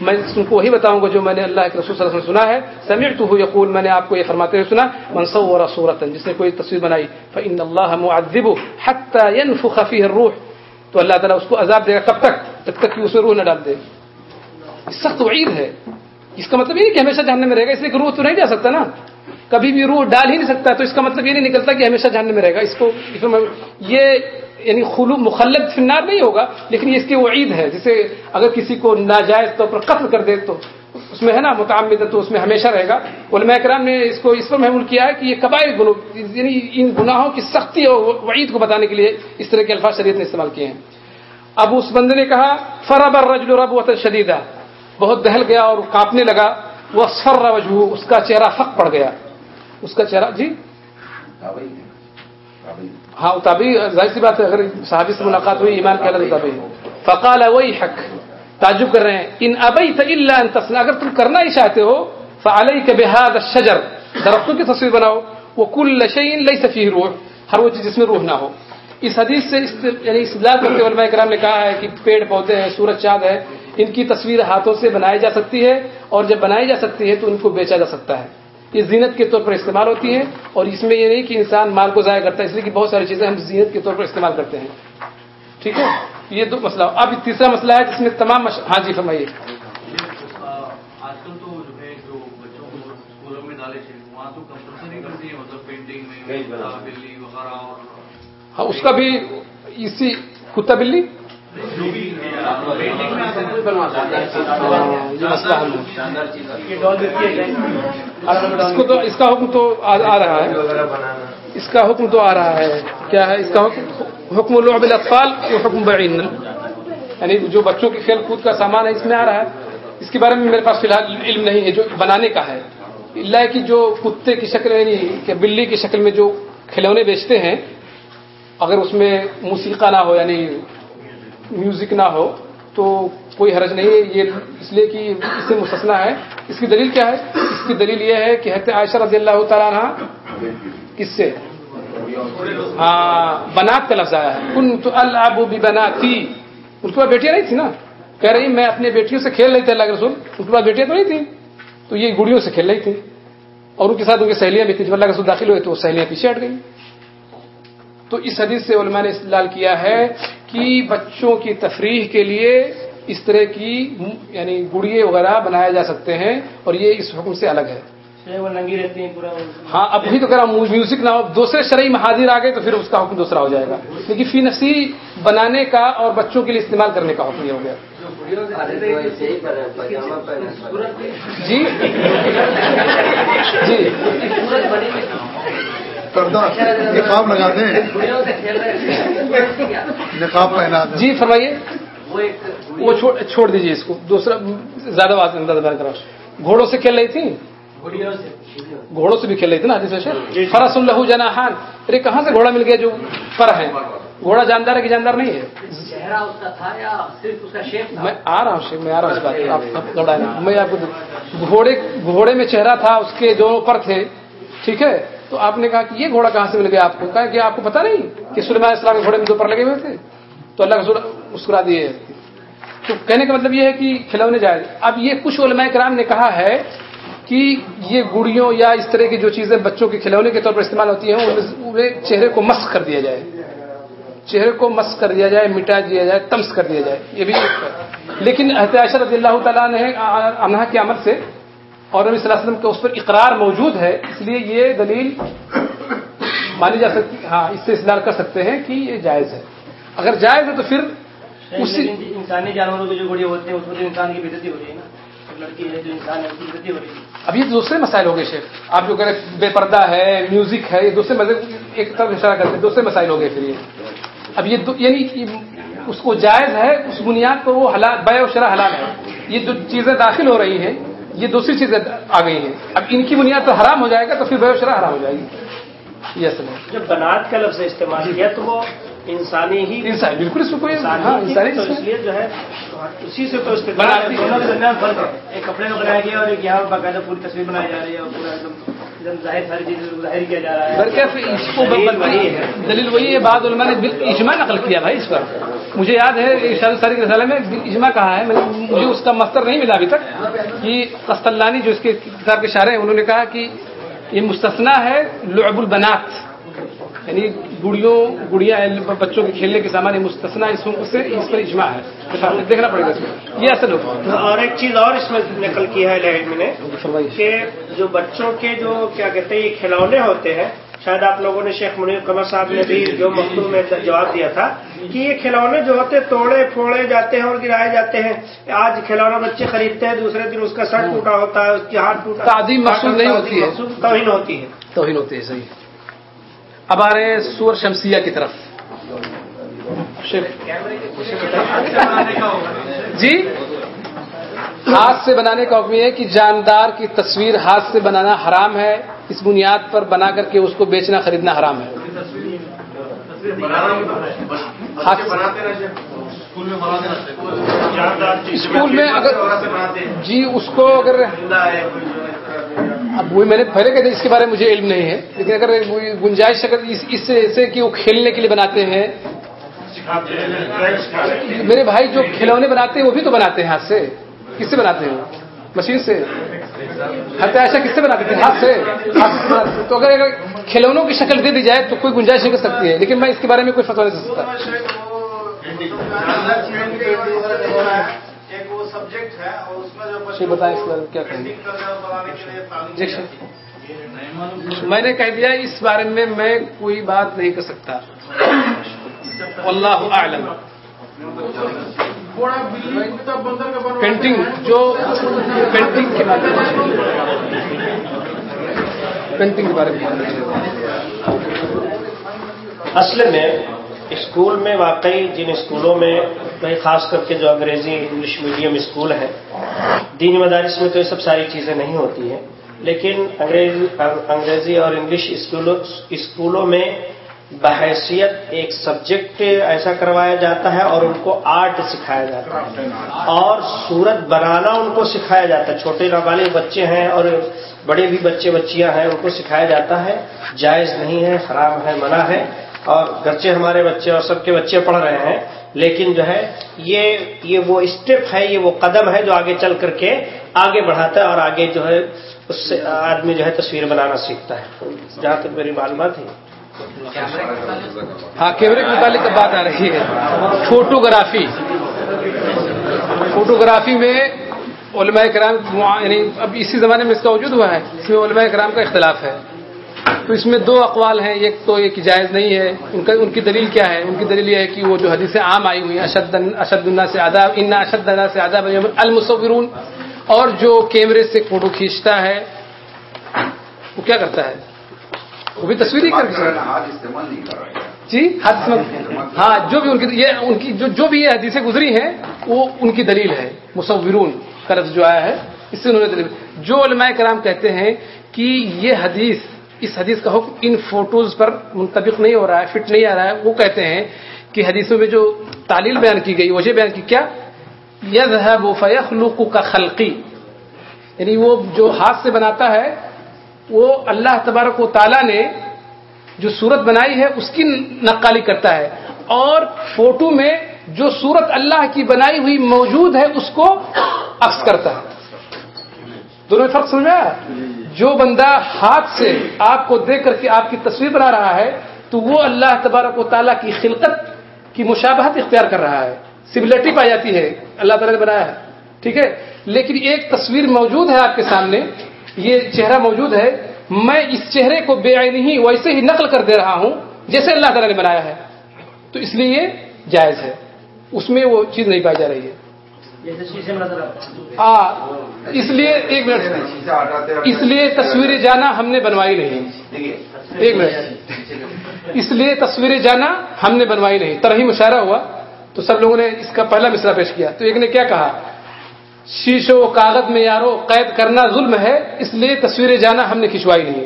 میں تم کو وہی بتاؤں گا جو میں نے اللہ کے رسول صلی اللہ علیہ وسلم سنا ہے۔ سمعته يقول میں نے آپ کو یہ فرماتے ہوئے سنا، من صور صورتا جس نے کوئی تصویر بنائی۔ فان الله معذبه حتى ينفخ فيه الروح۔ تو اللہ تعالیٰ اس کو عذاب دے گا۔ کب تک؟ جب تک کہ اسے روح نہ ڈال دے۔ سخت وعید ہے۔ اس کا مطلب یہ نہیں کہ ہمیشہ جاننے میں رہے گا، اس لیے کہ روح تو نہیں جا سکتا نا۔ کبھی بھی روح ڈال ہی نہیں سکتا، تو اس کا مطلب یہ نہیں نکلتا کہ ہمیشہ جاننے میں رہے گا۔ اس کو یہ یعنی خلو مخلد فنار نہیں ہوگا، لیکن یہ اس کی وعید ہے۔ جسے اگر کسی کو ناجائز طور پر قتل کر دے تو اس میں ہے نا متعمد تو اس میں ہمیشہ رہے گا۔ علماء کرام نے اس کو اس پر محمول کیا ہے کہ یہ قبائل گناہ یعنی ان گناہوں کی سختی اور وعید کو بتانے کے لیے اس طرح کے الفاظ شریعت نے استعمال کیے ہیں۔ اب اس بندے نے کہا، فرب الرجل رب وطن شدیدہ بہت دہل گیا اور کانپنے لگا۔ وہ سر وجہ اس کا چہرہ فق پڑ گیا۔ اس کا چہرہ جی؟ ہاں تبھی ظاہر سی بات ہے اگر صحابی سے ملاقات ہوئی، ایمان کے الگ تبھی فقال وہی حق تعجب کر رہے ہیں۔ ان ابئی اللہ ان تصنا اگر تم کرنا ہی چاہتے ہو فعلی کے بحاد شجر درختوں کی تصویر بناؤ۔ وہ کل لشین لئی سفی روح، ہر وہ چیز جس میں روح نہ ہو۔ اس حدیث سے یعنی استدلال کرتے علماء کرام نے کہا ہے کہ پیڑ پودے ہیں، سورج چاند ہے، ان کی تصویر ہاتھوں سے بنائی جا سکتی ہے، اور جب بنائی جا سکتی ہے تو ان کو بیچا جا سکتا ہے۔ یہ زینت کے طور پر استعمال ہوتی ہیں اور اس میں یہ نہیں کہ انسان مال کو ضائع کرتا ہے اس لیے کہ بہت ساری چیزیں ہم زینت کے طور پر استعمال کرتے ہیں۔ ٹھیک ہے؟ یہ دو مسئلہ۔ اب تیسرا مسئلہ ہے جس میں تمام مش... ہاں جی فرمائیے۔ آج کل تو جو ہے جو بچوں کو اسکولوں میں ڈالے تھے وہاں تو کمپلسری کرتی ہے مطلب پینٹنگ میں بلی وغیرہ اور ہاں اس کا بھی اسی کتا بلی؟ جو بھی پینٹنگ میں یہ مسئلہ حل ہے۔ اس کو تو اس کا حکم تو آ رہا ہے۔ اس کا حکم تو آ رہا ہے۔ کیا ہے؟ اس کا حکم حکم لعب الاطفال و حکم بعین۔ یعنی جو بچوں کے کھیل کود کا سامان ہے اس میں آ رہا ہے۔ اس کے بارے میں میرے پاس فی الحال علم نہیں ہے جو بنانے کا ہے۔ اللہ کی جو کتے کی شکل یعنی کہ بلی کی شکل میں جو کھلونے بیچتے ہیں اگر اس میں موسیقہ نہ ہو یعنی میوزک نہ ہو، تو کوئی حرج نہیں ہے۔ یہ اس لیے کہ اس سے مستثنا ہے۔ اس کی دلیل کیا ہے؟ اس کی دلیل یہ ہے کہ حضرت عائشہ رضی اللہ تعالیٰ عنہ کس سے؟ ہاں بنات کا لفظ آیا ہے۔ کن تو الب بناتی ان کے پاس بیٹیاں نہیں تھی نا؟ کہہ رہی میں اپنے بیٹیوں سے کھیل رہی تھی اللہ کے رسول۔ ان کے پاس بیٹیاں تو نہیں تھیں۔ تو یہ گڑیوں سے کھیل رہی تھی اور ان کے ساتھ ان کی سہیلیاں بھی تھیں۔ جب اللہ کے رسول داخل ہوئے تو وہ سہیلیاں پیچھے ہٹ گئی تو اس حدیث سے علماء نے استدلال کیا ہے کہ بچوں کی تفریح کے لیے اس طرح کی یعنی گڑیے وغیرہ بنائے جا سکتے ہیں اور یہ اس حکم سے الگ ہے۔ وہ ننگی رہتی ہیں پورا ہاں اب بھی تو کہہ رہا ہوں میوزک نہ ہو دوسرے شرعی محاذر آ گئے تو پھر اس کا حکم دوسرا ہو جائے گا۔ لیکن فی نفسی بنانے کا اور بچوں کے لیے استعمال کرنے کا حکم یہ ہو گیا۔ جی؟ جی۔ پردہ نقاب لگا دیں۔ نقاب پہنا دیں۔ جی فرمائیے۔ وہ چھوڑ چھوڑ دیجیے اس کو۔ دوسرا زیادہ بات اندازہ کرا۔ گھوڑوں سے کھیل رہی تھی؟ گھوڑوں سے بھی کھیل رہی تھی نا حدیث سے فرس الہو جناحان۔ ارے کہاں سے گھوڑا مل گیا جو پر ہے؟ گھوڑا جاندار ہے کہ جاندار نہیں ہے؟ چہرہ اس کا تھا یا صرف اس کا شیپ میں آ رہا ہوں شیخ میں آ رہا ہوں میں آپ کو گھوڑے گھوڑے میں چہرہ تھا اس کے دونوں پر تھے۔ ٹھیک ہے؟ تو آپ نے کہا کہ یہ گھوڑا کہاں سے مل گیا آپ کو؟ کہا کہ آپ کو پتا نہیں کہ سلیمان اسلام کے گھوڑے میں دو پر لگے ہوئے تھے۔ تو اللہ کا مسکرا دیے۔ تو کہنے کا مطلب یہ ہے کہ کھلونے جائے۔ اب یہ کچھ علماء کرام نے کہا ہے کہ یہ گڑیوں یا اس طرح کی جو چیزیں بچوں کے کھلونے کے طور پر استعمال ہوتی ہیں انہیں چہرے کو مسخ کر دیا جائے۔ چہرے کو مسخ کر دیا جائے، مٹا دیا جائے، تمس کر دیا جائے۔ یہ بھی لیکن حضرت عائشہ رضی اللہ تعالیٰ نے انہا کے عمل سے اور نبی صلی اللہ علیہ وسلم کے اس پر اقرار موجود ہے اس لیے یہ دلیل مانی جا سکتی ہاں اس سے استدار کر سکتے ہیں کہ یہ جائز ہے۔ اگر جائز ہے تو پھر اسی لیکن انسانی جانوروں کی جو گوڑیاں ہوتے ہیں اس میں تو انسان کی بےزتی ہو رہی ہے نا۔ ایک لڑکی ہے جو انسان ہے اس کی بےزتی ہو رہی ہے۔ اب یہ دوسرے مسائل ہو گئے شیخ۔ آپ جو کہہ رہے ہیں بے پردہ ہے میوزک ہے یہ دوسرے مذہب ایک طرف اشارہ کرتے ہیں دوسرے مسائل ہو گئے پھر یہ۔ اب یہ یعنی اس کو جائز ہے اس بنیاد پر وہ حلال بے و شرح حلال ہے۔ یہ جو چیزیں داخل ہو رہی ہیں۔ یہ دوسری چیزیں آ گئی ہیں۔ اب ان کی بنیاد پر حرام ہو جائے گا تو پھر بے شرح حرام ہو جائے گی۔ ہے جب بنات کا لفظ استعمال کیا تو وہ انسانی ہی انسان بالکل اس میں کوئی ہاں انسانی تو اس لیے جو ہے اسی سے تو دونوں کے درمیان فرق ہے۔ ایک کپڑے کا بنایا گیا اور ایک یہاں باقاعدہ پوری تصویر بنائی جا رہی ہے اور پورا ایک دم اس کو دلیل وہی ہے۔ بعض علماء نے بال- اجماع نقل کیا بھائی اس پر۔ مجھے یاد ہے ارشاد ساری کے رسالے میں اجماع کہا ہے مجھے اس کا مستر نہیں ملا ابھی تک۔ کہ قسطلانی جو اس کے کتاب کے شارے ہیں انہوں نے کہا کہ یہ مستثنا ہے لعب البنات۔ یعنی گڑیوں گڑیاں بچوں کے کھیلنے کے سامان مستثنا اس سے اس پر اجماع ہے۔ دیکھنا پڑے گا اس یہ اصل ہوگا اور ایک چیز اور اس میں نقل کی ہے علم نے کہ جو بچوں کے جو کیا کہتے ہیں یہ کھلونے ہوتے ہیں شاید آپ لوگوں نے شیخ منیر قمر صاحب نے بھی جو مکتوب میں جواب دیا تھا کہ یہ کھلونے جو ہوتے توڑے پھوڑے جاتے ہیں اور گرائے جاتے ہیں۔ آج کھلونا بچے خریدتے ہیں دوسرے دن اس کا سر ٹوٹا ہوتا ہے اس کی ہاتھ ٹوٹا تعظیم مقصود نہیں ہوتی ہے۔ توہین ہوتی ہے۔ توہین ہوتے ہیں صحیح۔ اب آ رہے ہیں سور شمسیہ کی طرف۔ جی؟ ہاتھ سے بنانے کا حکم یہ ہے کہ جاندار کی تصویر ہاتھ سے بنانا حرام ہے اس بنیاد پر بنا کر کے اس کو بیچنا خریدنا حرام ہے۔ اسکول میں اگر جی اس کو اگر اب وہی میں نے پہلے کہتے اس کے بارے میں مجھے علم نہیں ہے، لیکن اگر گنجائش اگر اس سے ایسے کہ وہ کھیلنے کے لیے بناتے ہیں۔ میرے بھائی جو کھلونے بناتے ہیں وہ بھی تو بناتے ہیں ہاتھ سے۔ کس سے بناتے ہیں وہ؟ مشین سے۔ ہتھیار ایسا کس سے بناتے تھے؟ ہاتھ سے۔ تو اگر اگر کھلونوں کی شکل دے دی جائے تو کوئی گنجائش نہیں کر سکتی ہے۔ لیکن میں اس کے بارے میں کوئی فتوا نہیں دے سکتا۔ ایک وہ سبجیکٹ ہے اور اس میں جو جی بتائیں اس بارے میں کیا کہیں۔ میں نے کہہ دیا اس بارے میں میں کوئی بات نہیں کر سکتا۔ اللہ بنوا پینٹنگ جو پینٹنگ کے بارے میں۔ پینٹنگ کے بارے میں۔ اصل میں اسکول میں واقعی جن اسکولوں میں کئی خاص کر کے جو انگریزی انگلش میڈیم اسکول ہیں، دینی مدارس میں تو یہ سب ساری چیزیں نہیں ہوتی ہیں، لیکن انگریزی انگریزی اور انگلش اسکولوں میں بحیثیت ایک سبجیکٹ ایسا کروایا جاتا ہے اور ان کو آرٹ سکھایا جاتا ہے۔ اور صورت بنانا ان کو سکھایا جاتا ہے۔ چھوٹے نابالغ بچے ہیں اور بڑے بھی بچے بچیاں ہیں، ان کو سکھایا جاتا ہے۔ جائز نہیں ہے، حرام ہے، منع ہے۔ اور گرچہ ہمارے بچے اور سب کے بچے پڑھ رہے ہیں، لیکن جو ہے، یہ یہ وہ اسٹیپ ہے، یہ وہ قدم ہے جو آگے چل کر کے آگے بڑھاتا ہے اور آگے جو ہے، اس سے آدمی جو ہے تصویر بنانا سیکھتا ہے۔ جہاں تک میری معلومات ہے۔ ہاں کیمرے کے متعلق اب بات آ رہی ہے۔ فوٹوگرافی۔ فوٹوگرافی میں علماء کرام یعنی اب اسی زمانے میں اس کا وجود ہوا ہے، اس میں علماء کرام کا اختلاف ہے۔ تو اس میں دو اقوال ہیں ایک تو یہ کہ جائز نہیں ہے۔ ان کا ان کی دلیل کیا ہے؟ ان کی دلیل یہ ہے کہ وہ جو حدیثیں عام آئی ہوئی ہیں اشد اشد اللہ سے آداب ان اشد اللہ سے آداب المصورون اور جو کیمرے سے فوٹو کھینچتا ہے وہ کیا کرتا ہے؟ وہ بھی تصویر ہی کر کے جی حد ہاں جو بھی ان کی یہ ان کی جو جو بھی یہ حدیثیں گزری ہیں وہ ان کی دلیل ہے۔ مصورون کا لفظ جو آیا ہے اس سے انہوں نے دلیل۔ جو علماء کرام کہتے ہیں کہ یہ حدیث اس حدیث کا حکم ان فوٹوز پر منطبق نہیں ہو رہا ہے فٹ نہیں آ رہا ہے۔ وہ کہتے ہیں کہ حدیثوں میں جو تعلیل بیان کی گئی، وجہ بیان کی کیا؟ یذهب فیخلق کا خلقی یعنی وہ جو ہاتھ سے بناتا ہے، وہ اللہ تبارک و تعالیٰ نے جو صورت بنائی ہے، اس کی نقالی کرتا ہے۔ اور فوٹو میں جو صورت اللہ کی بنائی ہوئی موجود ہے، اس کو عکس کرتا ہے۔ دونوں فرق سمجھ میں آیا جو بندہ ہاتھ سے آپ کو دیکھ کر کے آپ کی تصویر بنا رہا ہے، تو وہ اللہ تبارک و تعالیٰ کی خلقت کی مشابہت اختیار کر رہا ہے۔ سملٹی پائی جاتی ہے۔ اللہ تعالیٰ نے بنایا ہے۔ ٹھیک ہے؟ لیکن ایک تصویر موجود ہے آپ کے سامنے۔ یہ چہرہ موجود ہے۔ میں اس چہرے کو بے عین ہی ویسے ہی نقل کر دے رہا ہوں، جیسے اللہ تعالیٰ نے بنایا ہے۔ تو اس لیے یہ جائز ہے۔ اس میں وہ چیز نہیں پائی جا رہی ہے۔ ہاں اس لیے ایک منٹ اس لیے تصویر جانا ہم نے بنوائی نہیں۔ ایک منٹ۔ اس لیے تصویر جانا ہم نے بنوائی نہیں۔ ترہی مشاعرہ ہوا۔ تو سب لوگوں نے اس کا پہلا مصرا پیش کیا۔ تو ایک نے کیا کہا؟ شیشو و کاغذ میں یارو قید کرنا ظلم ہے اس لیے تصویر جانا ہم نے کھنچوائی نہیں۔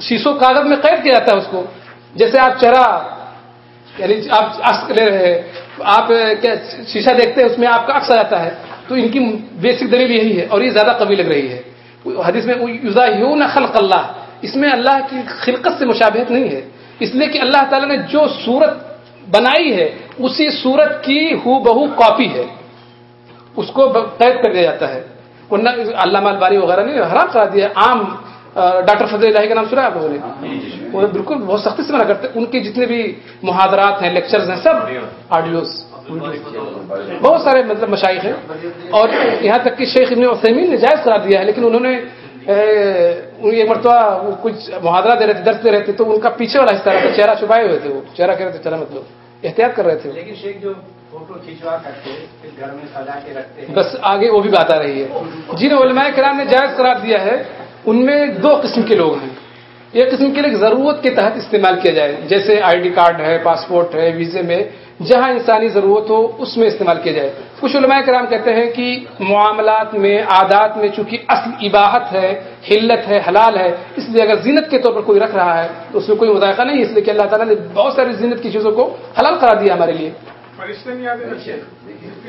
شیشو کاغذ میں قید کیا جاتا ہے اس کو۔ جیسے آپ چہرہ یعنی آپ لے رہے ہیں۔ آپ کیا شیشہ دیکھتے ہیں، اس میں آپ کا عکس آ جاتا ہے۔ تو ان کی بیسک دلیل یہی ہے اور یہ زیادہ قوی لگ رہی ہے۔ حدیث میں یوزا خلق اللہ۔ اس میں اللہ کی خلقت سے مشابہت نہیں ہے۔ اس لیے کہ اللہ تعالیٰ نے جو صورت بنائی ہے، اسی صورت کی ہو بہو کاپی ہے۔ اس کو قید کر دیا جاتا ہے۔ ورنہ علامہ الباری وغیرہ نے حرام کرا دیا۔ عام ڈاکٹر فضل الہی کا نام سنا ہے آپ لوگوں نے؟ وہ بالکل بہت سختی سے منع کرتے ان کے جتنے بھی محاذرات ہیں لیکچرز ہیں سب آڈیوز۔ بہت سارے مطلب مشائق ہیں۔ اور یہاں تک کہ شیخ ابن عثیمین نے جائز کرا دیا ہے لیکن انہوں نے ایک مرتبہ کچھ محاذرہ دے رہے تھے درد دے رہے تھے تو ان کا پیچھے والا حصہ رہتا چہرہ چھپائے ہوئے تھے وہ۔ چہرہ کہہ رہے تھے چلا مطلب احتیاط کر رہے تھے لیکن شیخ جو فوٹو کھینچوا کرتے پھر گھر میں سجا کے رکھتے ہیں۔ بس آگے وہ بھی بات آ رہی ہے۔ جن علماء کرام نے جائز قرار دیا ہے۔ ان میں دو قسم کے لوگ ہیں۔ ایک قسم کے لیے ضرورت کے تحت استعمال کیا جائے جیسے آئی ڈی کارڈ ہے پاسپورٹ ہے ویزے میں جہاں انسانی ضرورت ہو اس میں استعمال کیا جائے۔ کچھ علماء کرام کہتے ہیں کہ معاملات میں عادات میں چونکہ اصل اباحت ہے حلت ہے حلال ہے اس لیے اگر زینت کے طور پر کوئی رکھ رہا ہے تو اس میں کوئی مذائقہ نہیں اس لیے کہ اللہ تعالیٰ نے بہت ساری زینت کی چیزوں کو حلال کرا دیا ہمارے لیے۔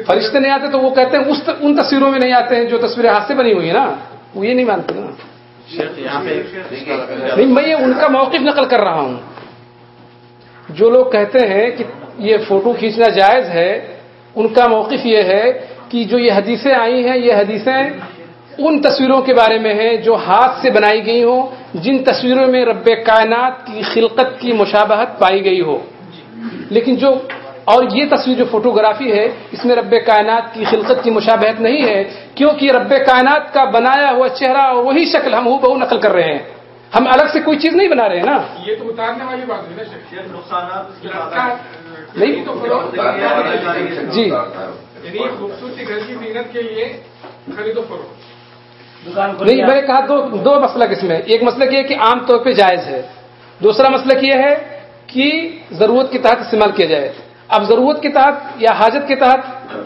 فرشتے نہیں آتے؟ تو وہ کہتے ہیں ان تصویروں میں نہیں آتے ہیں جو تصویریں ہاتھ سے بنی ہوئی ہیں نا۔ وہ یہ نہیں مانتے نا۔ نہیں، میں یہ ان کا موقف نقل کر رہا ہوں۔ جو لوگ کہتے ہیں کہ یہ فوٹو کھینچنا جائز ہے، ان کا موقف یہ ہے کہ جو یہ حدیثیں آئی ہیں، یہ حدیثیں ان تصویروں کے بارے میں ہیں جو ہاتھ سے بنائی گئی ہوں، جن تصویروں میں رب کائنات کی خلقت کی مشابہت پائی گئی ہو۔ لیکن جو اور یہ تصویر جو فوٹوگرافی ہے اس میں رب کائنات کی خلقت کی مشابہت نہیں ہے کیونکہ رب کائنات کا بنایا ہوا چہرہ وہی شکل ہم بہو نقل کر رہے ہیں۔ ہم الگ سے کوئی چیز نہیں بنا رہے ہیں نا۔ یہ تو اتارنے والی بات ہے نا شیخ۔ نقصانات نہیں۔ جی۔ یعنی خوبصورتی گھر کی زینت کے لیے خرید و فروخت۔ دکان کھول نہیں میں نے کہا دو دو مسئلہ اس میں ایک مسئلہ یہ ہے کہ عام طور پہ جائز ہے۔ دوسرا مسئلہ یہ ہے کہ ضرورت کے تحت استعمال کیا جائے۔ اب ضرورت کے تحت یا حاجت کے تحت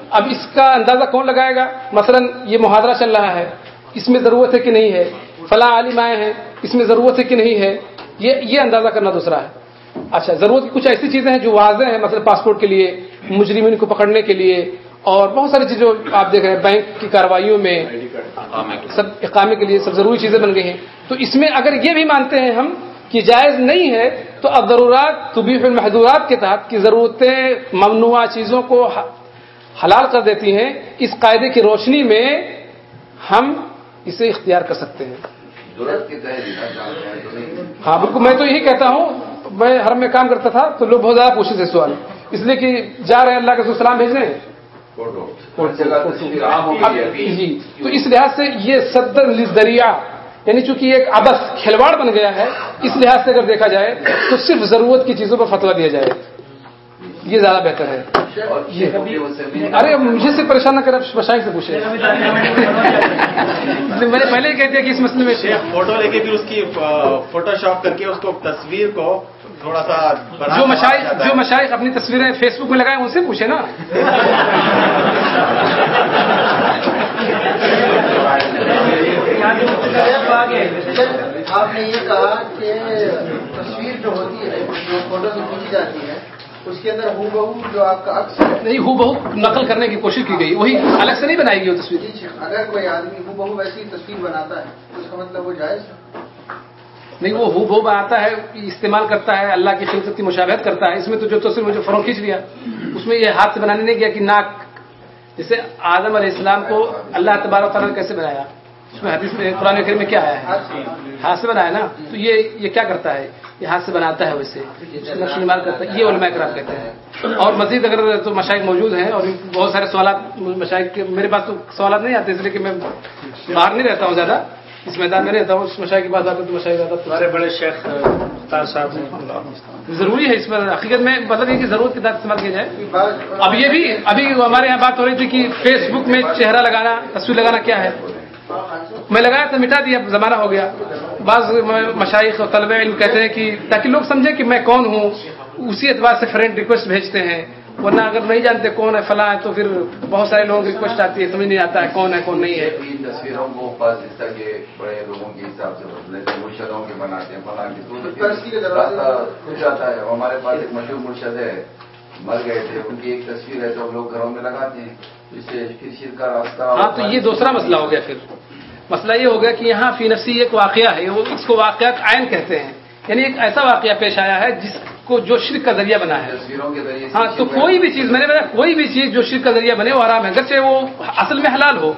اب اس کا اندازہ کون لگائے گا؟ مثلا یہ محاذرہ چل رہا ہے اس میں ضرورت ہے کہ نہیں ہے؟ فلاں عالم آئے ہیں اس میں ضرورت ہے کہ نہیں ہے؟ یہ یہ اندازہ کرنا دوسرا ہے۔ اچھا ضرورت کی کچھ ایسی چیزیں ہیں جو واضح ہیں مثلا پاسپورٹ کے لیے مجرمین کو پکڑنے کے لیے اور بہت ساری چیزیں آپ دیکھ رہے ہیں بینک کی کارروائیوں میں سب اقامے کے لیے سب ضروری چیزیں بن گئی ہیں۔ تو اس میں اگر یہ بھی مانتے ہیں ہم کہ جائز نہیں ہے تو اب ضرورات طبیف المحدورات کے تحت کی ضرورتیں ممنوع چیزوں کو حلال کر دیتی ہیں۔ اس قاعدے کی روشنی میں ہم اسے اختیار کر سکتے ہیں۔ ہاں بالکل میں تو یہی کہتا ہوں میں ہر میں کام کرتا تھا تو لوگ بہت زیادہ پوچھتے تھے سوال۔ اس لیے کہ جا رہے ہیں اللہ کے سلام بھیجنے۔ فوٹو ہر جگہ تصویر عام ہو گئی ہے۔ ابھی جی تو اس لحاظ سے یہ صدر دریا یعنی چونکہ یہ ایک ابس کھلواڑ بن گیا ہے اس لحاظ سے اگر دیکھا جائے تو صرف ضرورت کی چیزوں پر فتوا دیا جائے۔ یہ زیادہ بہتر ہے۔ ارے مجھے سے پریشان نہ کریں بشائی سے پوچھے میں نے پہلے ہی کہہ دیا کہ اس مسئلے میں فوٹو لے کے پھر اس کی فوٹو شاپ کر کے اس کو تصویر کو تھوڑا سا جو ہے۔ جو مشائق اپنی تصویریں فیس بک میں لگائیں ان سے پوچھے نا۔ آپ نے یہ کہا کہ تصویر جو ہوتی ہے جو فوٹو سے کھینچی جاتی ہے اس کے اندر ہو بہو جو آپ کا نہیں ہو بہو نقل کرنے کی کوشش کی گئی۔ وہی الگ سے نہیں بنائی گئی وہ تصویر۔ جی، اگر کوئی آدمی ہو بہو ویسی تصویر بناتا ہے تو اس کا مطلب وہ جائز نہیں وہ ہو بہو آتا ہے استعمال کرتا ہے اللہ کی خلقت کی مشابہت کرتا ہے۔ اس میں تو جو تصویر مجھے فروغ کھینچ لیا اس میں یہ ہاتھ سے بنانے نہیں گیا کہ ناک۔ جیسے آدم علیہ السلام کو اللہ تبارک تعالیٰ نے کیسے بنایا؟ اس میں حدیث میں قرآن کریم میں کیا آیا ہے؟ ہاتھ سے بنایا نا؟ تو یہ یہ کیا کرتا ہے؟ یہ ہاتھ سے بناتا ہے ویسے۔ نقش نمار کرتا ہے۔ یہ علماء کرام کہتے ہیں۔ اور مزید اگر تو مشائق موجود ہیں اور بہت سارے سوالات مشائق کے میرے پاس تو سوالات نہیں آتے اس لیے کہ میں باہر نہیں رہتا ہوں زیادہ۔ اس میدان میں رہتا ہوں اس مشاہد کی بات آتا تو مشاہد آتا ہمارے بڑے شیخ مختار صاحب ضروری ہے اس پر حقیقت میں مطلب یہ کہ ضرورت کے تحت استعمال کیا جائے۔ اب یہ بھی ابھی ہمارے یہاں بات ہو رہی تھی کہ فیس بک میں چہرہ لگانا تصویر لگانا کیا ہے؟ میں لگایا تو مٹا دیا زمانہ ہو گیا۔ بعض مشائق اور طلبہ علم کہتے ہیں کہ تاکہ لوگ سمجھیں کہ میں کون ہوں اسی اعتبار سے فرینڈ ریکویسٹ بھیجتے ہیں۔ ورنہ اگر نہیں جانتے کون ہے فلاں ہے تو پھر بہت سارے لوگ ریکویسٹ آتی ہے سمجھ نہیں آتا ہے کون ہے کون نہیں ہے۔ ان تصویروں کو پاس اس طرح کے بڑے لوگوں کے حساب سے بدلے مرشدوں کے بناتے ہیں فلاں کی۔ تو ہے ہمارے پاس ایک مشہور مرشد ہے مر گئے تھے۔ ان کی ایک تصویر ہے جو ہم لوگ گھروں میں لگاتے ہیں۔ اس سے پھر کا راستہ ہاں تو یہ دوسرا مسئلہ ہو گیا پھر۔ مسئلہ یہ ہو گیا کہ یہاں فی نفسی ایک واقعہ ہے۔ وہ اس کو واقعات عین کہتے ہیں۔ یعنی ایک ایسا واقعہ پیش آیا ہے جس کو جو شرک کا ذریعہ بنا ہے۔ تصویروں کے ذریعے سے ہاں تو کوئی بھی چیز میں نے بتایا کوئی بھی چیز جو شرک کا ذریعہ بنے وہ آرام ہے اگرچہ وہ اصل میں حلال ہو۔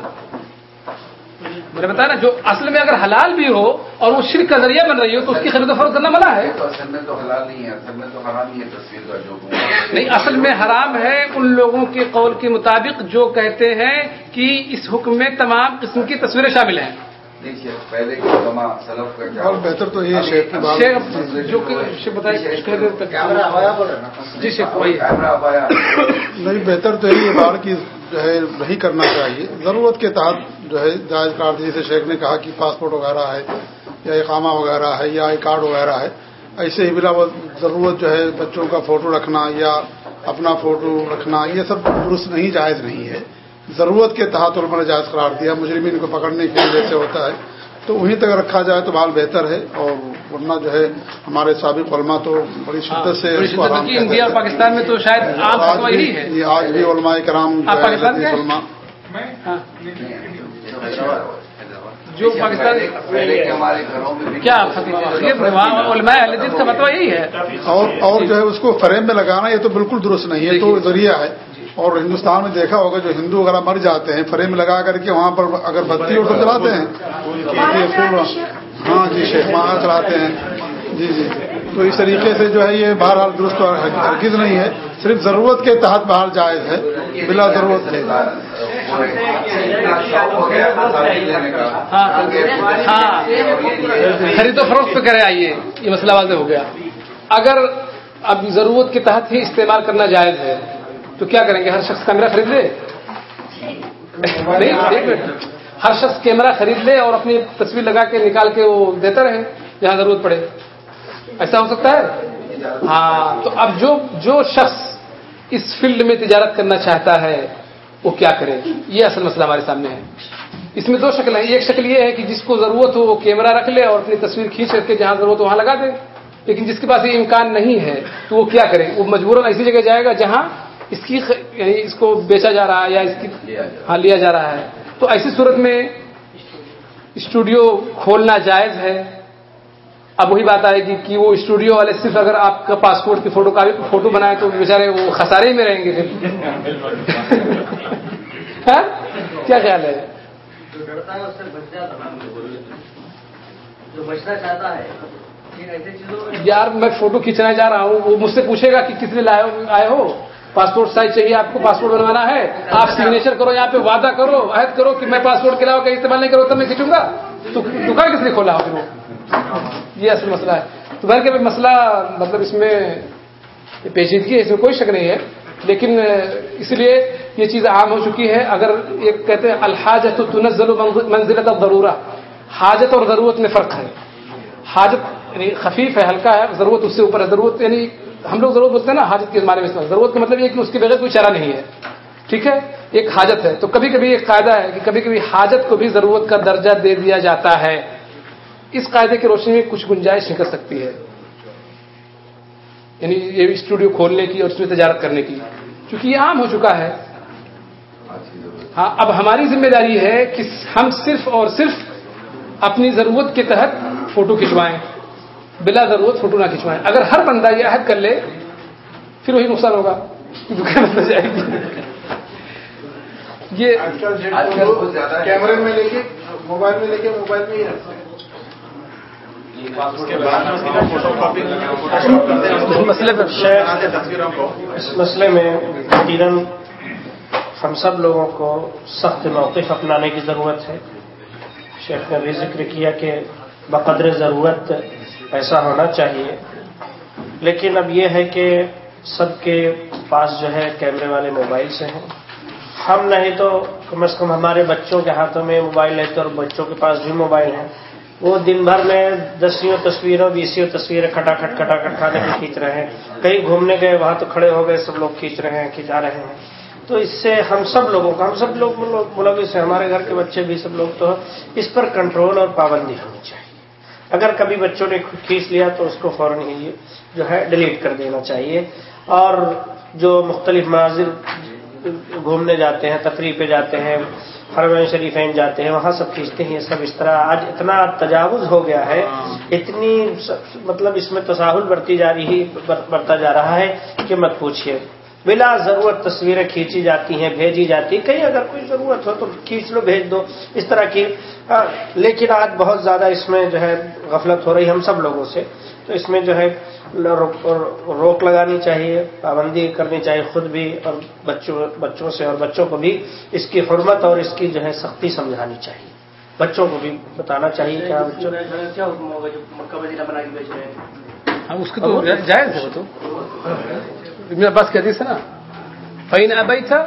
میں نے بتایا نا جو اصل میں اگر حلال بھی ہو اور وہ شرک کا ذریعہ بن رہی ہو تو اس کی خرید و فروخت کرنا منع ہے۔ اصل میں تو حلال نہیں ہے اصل میں تو حرام ہی ہے تصویر کا جو نہیں اصل میں حرام ہے ان لوگوں کے قول کے مطابق جو کہتے ہیں کہ اس حکم میں تمام قسم کی تصویریں شامل ہیں۔ شیخ پہلے سلف کا کیا اور بہتر تو یہ شیخ کی بات شیخ جو کہ بتائیے کیمرہ ہوایا نا۔ جی شیخ وہی کیمرہ ابایا نہیں بہتر تو ہے بار کی جو ہے نہیں کرنا چاہیے۔ ضرورت کے تحت جو ہے جائز کارڈ جیسے شیخ نے کہا کہ پاسپورٹ وغیرہ ہے یا اقامہ وغیرہ ہے یا آئی کارڈ وغیرہ ہے ایسے ہی بلا ضرورت جو ہے بچوں کا فوٹو رکھنا یا اپنا فوٹو رکھنا یہ سب درست نہیں جائز نہیں ہے۔ ضرورت کے تحت علماء نے جائز قرار دیا مجرمین کو پکڑنے کے لیے جیسے ہوتا ہے۔ تو وہیں تک رکھا جائے تو بال بہتر ہے اور ورنہ جو ہے ہمارے سابق علماء تو بڑی شدت سے کہتے انڈیا اور۔ پاکستان میں تو شاید یہ آج بھی علماء کرام؟ علماء۔ ہاں جو پاکستان کیا علماء کا فتویٰ یہی ہے۔ اور اور جو ہے اس کو فریم میں لگانا یہ تو بالکل درست نہیں ہے تو ذریعہ ہے۔ اور ہندوستان میں دیکھا ہوگا جو ہندو وغیرہ مر جاتے ہیں فریم لگا کر کے وہاں پر اگر بتی اٹھ چلاتے ہیں۔ پھول- ہاں جی شیخ ماہ چلاتے ہیں۔ جی جی۔ تو اس طریقے سے جو ہے یہ بہرحال درست اور ہرگز نہیں ہے۔ صرف ضرورت کے تحت بہر جائز ہے۔ بلا ضرورت کے۔ ہاں۔ ہاں۔ خرید و فروخت پہ کرے آئیے۔ یہ مسئلہ واضح ہو گیا۔ اگر اب ضرورت کے تحت ہی استعمال کرنا جائز ہے تو کیا کریں گے؟ ہر شخص کیمرہ خرید لے؟ ایک منٹ ہر شخص کیمرہ خرید لے اور اپنی تصویر لگا کے نکال کے وہ دیتا رہے، جہاں ضرورت پڑے۔ ایسا ہو سکتا ہے؟ ہاں تو اب جو جو شخص اس فیلڈ میں تجارت کرنا چاہتا ہے، وہ کیا کرے؟ یہ اصل مسئلہ ہمارے سامنے ہے۔ اس میں دو شکل ہیں۔ ایک شکل یہ ہے کہ جس کو ضرورت ہو، وہ کیمرہ رکھ لے اور اپنی تصویر کھینچ کر کے جہاں ضرورت ہو، وہاں لگا دے۔ لیکن جس کے پاس یہ امکان نہیں ہے، تو وہ کیا کرے؟ وہ مجبوراً ایسی جگہ جائے گا جہاں اس کی خ- یعنی اس کو بیچا جا رہا ہے یا اس کی ہاں لیا جا رہا ہے۔ تو ایسی صورت میں اسٹوڈیو کھولنا جائز ہے۔ اب وہی بات آئے گی کہ وہ اسٹوڈیو والے صرف اگر آپ کا پاسپورٹ کی فوٹو کاپی فوٹو بنائے تو بیچارے وہ خسارے میں رہیں گے۔ پھر ہاں؟ کیا خیال ہے؟ جو بچنا چاہتا ہے یار میں فوٹو کھینچنا جا رہا ہوں وہ مجھ سے پوچھے گا کہ کس لیے لائے آئے ہو۔ پاسپورٹ سائز چاہیے آپ کو پاسپورٹ بنوانا ہے۔ آپ سگنیچر کرو، یہاں پہ وعدہ کرو، عہد کرو کہ میں پاسپورٹ کے علاوہ کہیں استعمال نہیں کروں، تب میں کھینچوں گا۔ تو دکان کس لیے کھولا ہو پھر یہ اصل مسئلہ ہے۔ تو بھر کے مسئلہ مطلب اس میں پیچیدگی ہے، اس میں کوئی شک نہیں ہے۔ لیکن، اس لیے یہ چیز عام ہو چکی ہے۔ اگر ایک کہتے ہیں الحاجت تنزل منزلت ضرورہ حاجت اور ضرورت میں فرق ہے۔ حاجت یعنی خفیف ہے، ہلکا ہے، ضرورت اس سے اوپر ہے۔ ضرورت یعنی ہم لوگ ضرورت بولتے ہیں نا حاجت کے بارے میں ضرورت کا مطلب یہ کہ اس کے بغیر کوئی چارہ نہیں ہے. ٹھیک ہے؟ ایک حاجت ہے. تو کبھی کبھی ایک قاعدہ ہے کہ کبھی کبھی حاجت کو بھی ضرورت کا درجہ دے دیا جاتا ہے. اس قاعدے کی روشنی میں کچھ گنجائش نکل سکتی ہے. یعنی یہ اسٹوڈیو کھولنے کی اور اس میں تجارت کرنے کی. چونکہ یہ عام ہو چکا ہے. ہاں اب ہماری ذمہ داری ہے کہ ہم صرف اور صرف اپنی ضرورت کے تحت فوٹو کھنچوائیں. بلا ضرورت فوٹو نہ کھنچوائیں۔ اگر ہر بندہ یہ عہد کر لے پھر وہی نقصان ہوگا۔ دکان بند ہو جائے گی۔ یہ کیمرے میں لے کے موبائل میں لے کے موبائل میں ہی رکھتے ہیں۔ مسئلے اس مسئلے میں یقیناً ہم سب لوگوں کو سخت موقف اپنانے کی ضرورت ہے۔ شیخ نے بھی ذکر کیا کہ بقدر ضرورت ایسا ہونا چاہیے۔ لیکن اب یہ ہے کہ سب کے پاس جو ہے کیمرے والے موبائل سے ہیں۔ ہم نہیں تو کم از کم ہمارے بچوں کے ہاتھوں میں موبائل ہے تو اور بچوں کے پاس بھی موبائل ہے وہ دن بھر میں دسیوں تصویروں بیسیوں تصویریں کھٹا کھٹ کھٹا کھٹ کھانے میں کھینچ رہے ہیں۔ کہیں گھومنے گئے، وہاں تو کھڑے ہو گئے، سب لوگ کھینچ رہے ہیں، کھینچا رہے ہیں۔ تو اس سے ہم سب لوگوں کا، ہم سب لوگ ملوث ہیں ہمارے گھر کے بچے بھی سب لوگ تو اس پر کنٹرول اور پابندی ہونی چاہیے۔ اگر کبھی بچوں نے کھینچ لیا تو اس کو فوراً ہی جو ہے ڈیلیٹ کر دینا چاہیے۔ اور جو مختلف مناظر گھومنے جاتے ہیں، تفریح پہ جاتے ہیں، حرمین شریفین جاتے ہیں، وہاں سب کھینچتے ہیں۔ سب اس طرح آج اتنا تجاوز ہو گیا ہے، اتنی مطلب اس میں تساہل بڑھتی جا رہی بڑھتا جا رہا ہے کہ مت پوچھیے بلا ضرورت تصویریں کھینچی جاتی ہیں بھیجی جاتی کہیں اگر کوئی ضرورت ہو تو کھینچ لو بھیج دو۔ اس طرح کی لیکن آج بہت زیادہ اس میں جو ہے غفلت ہو رہی ہم سب لوگوں سے۔ تو اس میں جو ہے روک لگانی چاہیے پابندی کرنی چاہیے خود بھی اور بچوں بچوں سے اور بچوں کو بھی۔ اس کی حرمت اور اس کی جو ہے سختی سمجھانی چاہیے۔ بچوں کو بھی بتانا چاہیے کیا بچوں کیا حکم ہوگا جو مکہ مدینہ بنا کے بیچ رہے ہیں؟ ہم اس کی تو جائز ہے وہ تو۔ ابن عباس کی حدیث ہے نا؟ فین ابئی تھا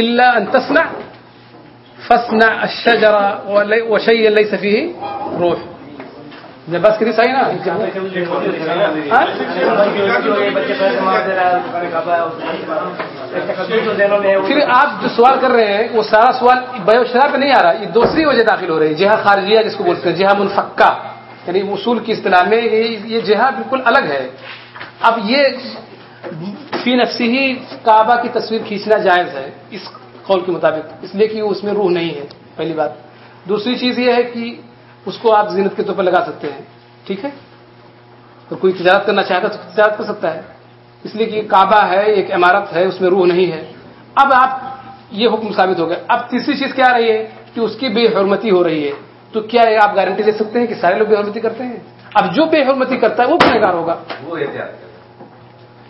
اللہ انتسنا فسنا الشجرا وشی اللہ صفی روح. ابن عباس کی حدیث آئی نا؟ ہاں؟ پھر آپ جو سوال کر رہے ہیں، وہ سارا سوال بیو شرح پہ نہیں آ رہا، یہ دوسری وجہ داخل ہو رہی ہے، جہاں خارجیہ جس کو بولتے ہیں، جہاں منفقہ یعنی اصول کی اصطلاح میں یہ جہاں بالکل الگ ہے۔ اب یہ فی نفسی ہی کعبہ کی تصویر کھینچنا جائز ہے، اس قول کے مطابق۔ اس لیے کہ اس میں روح نہیں ہے، پہلی بات۔ دوسری چیز یہ ہے کہ اس کو آپ زینت کے طور پر لگا سکتے ہیں، ٹھیک ہے؟ تو کوئی تجارت کرنا چاہتا تو تجارت کر سکتا ہے۔ اس لیے کہ کعبہ ہے، ایک عمارت ہے، اس میں روح نہیں ہے۔ اب آپ یہ حکم ثابت ہو گیا۔ اب تیسری چیز کیا رہی ہے کہ اس کی بے حرمتی ہو رہی ہے۔ تو کیا آپ گارنٹی دے سکتے ہیں کہ سارے لوگ بے حرمتی کرتے ہیں؟ اب جو بے حرمتی کرتا ہے وہ گنہگار ہوگا۔ وہ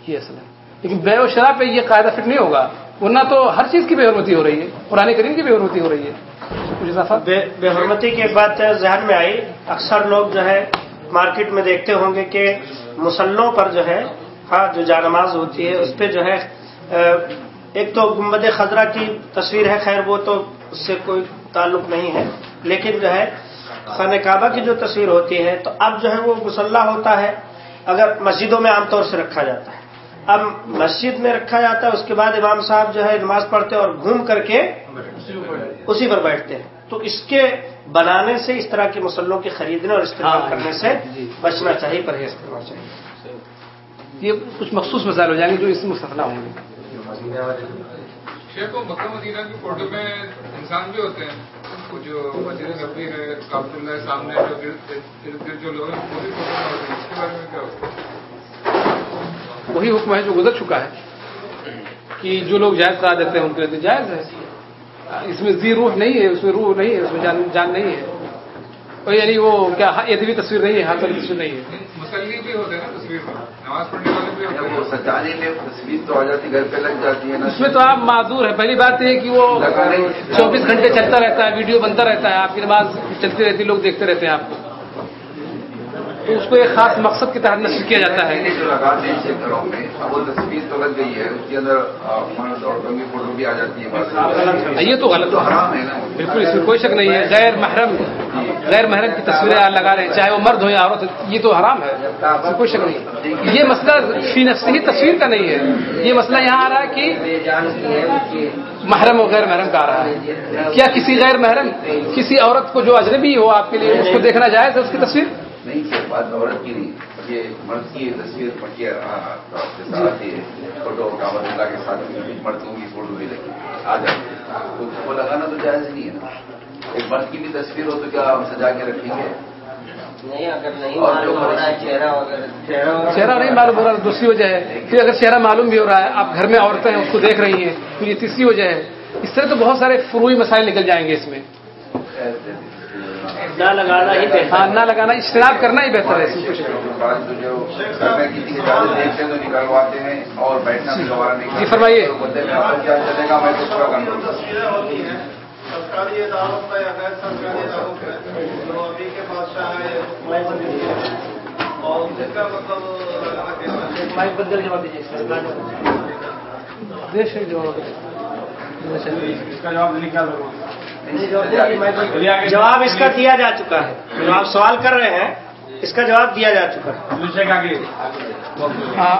یہ اصل ہے۔ لیکن بے و شرح پہ یہ قاعدہ فٹ نہیں ہوگا۔ ورنہ تو ہر چیز کی بے حرمتی ہو رہی ہے۔ پرانے کریم کی بے حرمتی ہو رہی ہے۔ بے حرمتی کی بات ذہن میں آئی۔ اکثر لوگ جو ہے مارکیٹ میں دیکھتے ہوں گے کہ مسلوں پر جو ہے ہاں جو جانماز ہوتی ہے، اس پہ جو ہے ایک تو گمبد خزرہ کی تصویر ہے، خیر، وہ تو اس سے کوئی تعلق نہیں ہے۔ لیکن جو ہے، خانہ کعبہ کی جو تصویر ہوتی ہے، تو اب جو ہے وہ مسلح ہوتا ہے۔ اگر مسجدوں میں عام طور سے رکھا جاتا ہے۔ اب مسجد میں رکھا جاتا ہے اس کے بعد امام صاحب جو ہے نماز پڑھتے اور گھوم کر کے اسی پر بیٹھتے ہیں۔ تو اس کے بنانے سے اس طرح کے مسلوں کے خریدنے اور استعمال کرنے سے بچنا چاہیے پرہیز کرنا چاہیے۔ یہ کچھ مخصوص مسائل ہو جائیں گے جو اس میں مستفلا ہوں گے۔ شیخ مکہ مدینہ کی فوٹو میں انسان بھی ہوتے ہیں۔ جو مسجد نبی ہے سامنے جو ارد گرد جو لوگ ہیں۔ اس کے بارے میں کیا ہوتا ہے؟ وہی حکم ہے جو گزر چکا ہے کہ جو لوگ جائز قرار دیتے ہیں ان کے لیے جائز ہے۔ اس میں زی روح نہیں ہے اس میں روح نہیں ہے اس میں جان جان نہیں ہے۔ اور یعنی وہ کیا ادبی تصویر نہیں ہے ہاتھ والی تصویر نہیں ہے۔ بھی ہوتے ہیں تصویر نماز پڑھنے والے بھی تصویر تو آ جاتی گھر پہ لگ جاتی ہے اس میں تو آپ معذور ہیں۔ پہلی بات یہ کہ وہ چوبیس گھنٹے چلتا رہتا ہے ویڈیو بنتا رہتا ہے آپ کی نماز چلتی رہتی لوگ دیکھتے رہتے ہیں آپ کو۔ تو اس کو ایک خاص مقصد کے تحت نصب کیا جاتا ہے۔ جو لگاتے ہیں گھروں میں وہ تصویر تو لگ گئی ہے اس کے اندر مرد عورتوں کی فوٹو بھی آ جاتی ہے۔ یہ تو غلط حرام ہے نا۔ بالکل اس میں کوئی شک نہیں ہے۔ غیر محرم غیر محرم کی تصویریں لگا رہے ہیں چاہے وہ مرد ہو یا عورت یہ تو حرام ہے۔ اس میں کوئی شک نہیں یہ مسئلہ فی نفسی تصویر کا نہیں ہے۔ یہ مسئلہ یہاں آ رہا ہے کہ محرم و غیر محرم کا آ رہا ہے۔ کیا کسی غیر محرم کسی عورت کو جو اجنبی ہو آپ کے لیے اس کو دیکھنا جائز ہے اس کی تصویر؟ نہیں صرف بات عورت کی نہیں یہ مرد کی تصویر پٹی آتی ہے فوٹو کامت اللہ کے ساتھ مردوں کی فوٹو بھی لگی۔ آ جاتی ہے وہ لگانا تو جائز نہیں ہے۔ نا ایک مرد کی بھی تصویر ہو تو کیا ہم سجا کے رکھیں گے؟ نہیں اگر نہیں چہرہ وغیرہ چہرہ نہیں معلوم ہو رہا دوسری وجہ ہے۔ پھر اگر چہرہ معلوم بھی ہو رہا ہے آپ گھر میں عورتیں اس کو دیکھ رہی ہیں تو یہ تیسری وجہ ہے۔ اس طرح تو بہت سارے فروئی مسائل نکل جائیں گے اس میں۔ لگانا ہی بہتر ہاں نہ لگانا اشتراک کرنا ہی بہتر ہے نکلواتے ہیں اور بیٹھنا جی فرمائیے۔ سرکاری اداروں کا یا غیر سرکاری جو ابھی کے بادشاہ ہے اور کا مطلب دیش جو جواب اس کا دیا جا چکا ہے۔ جو آپ سوال کر رہے ہیں، اس کا جواب دیا جا چکا ہے۔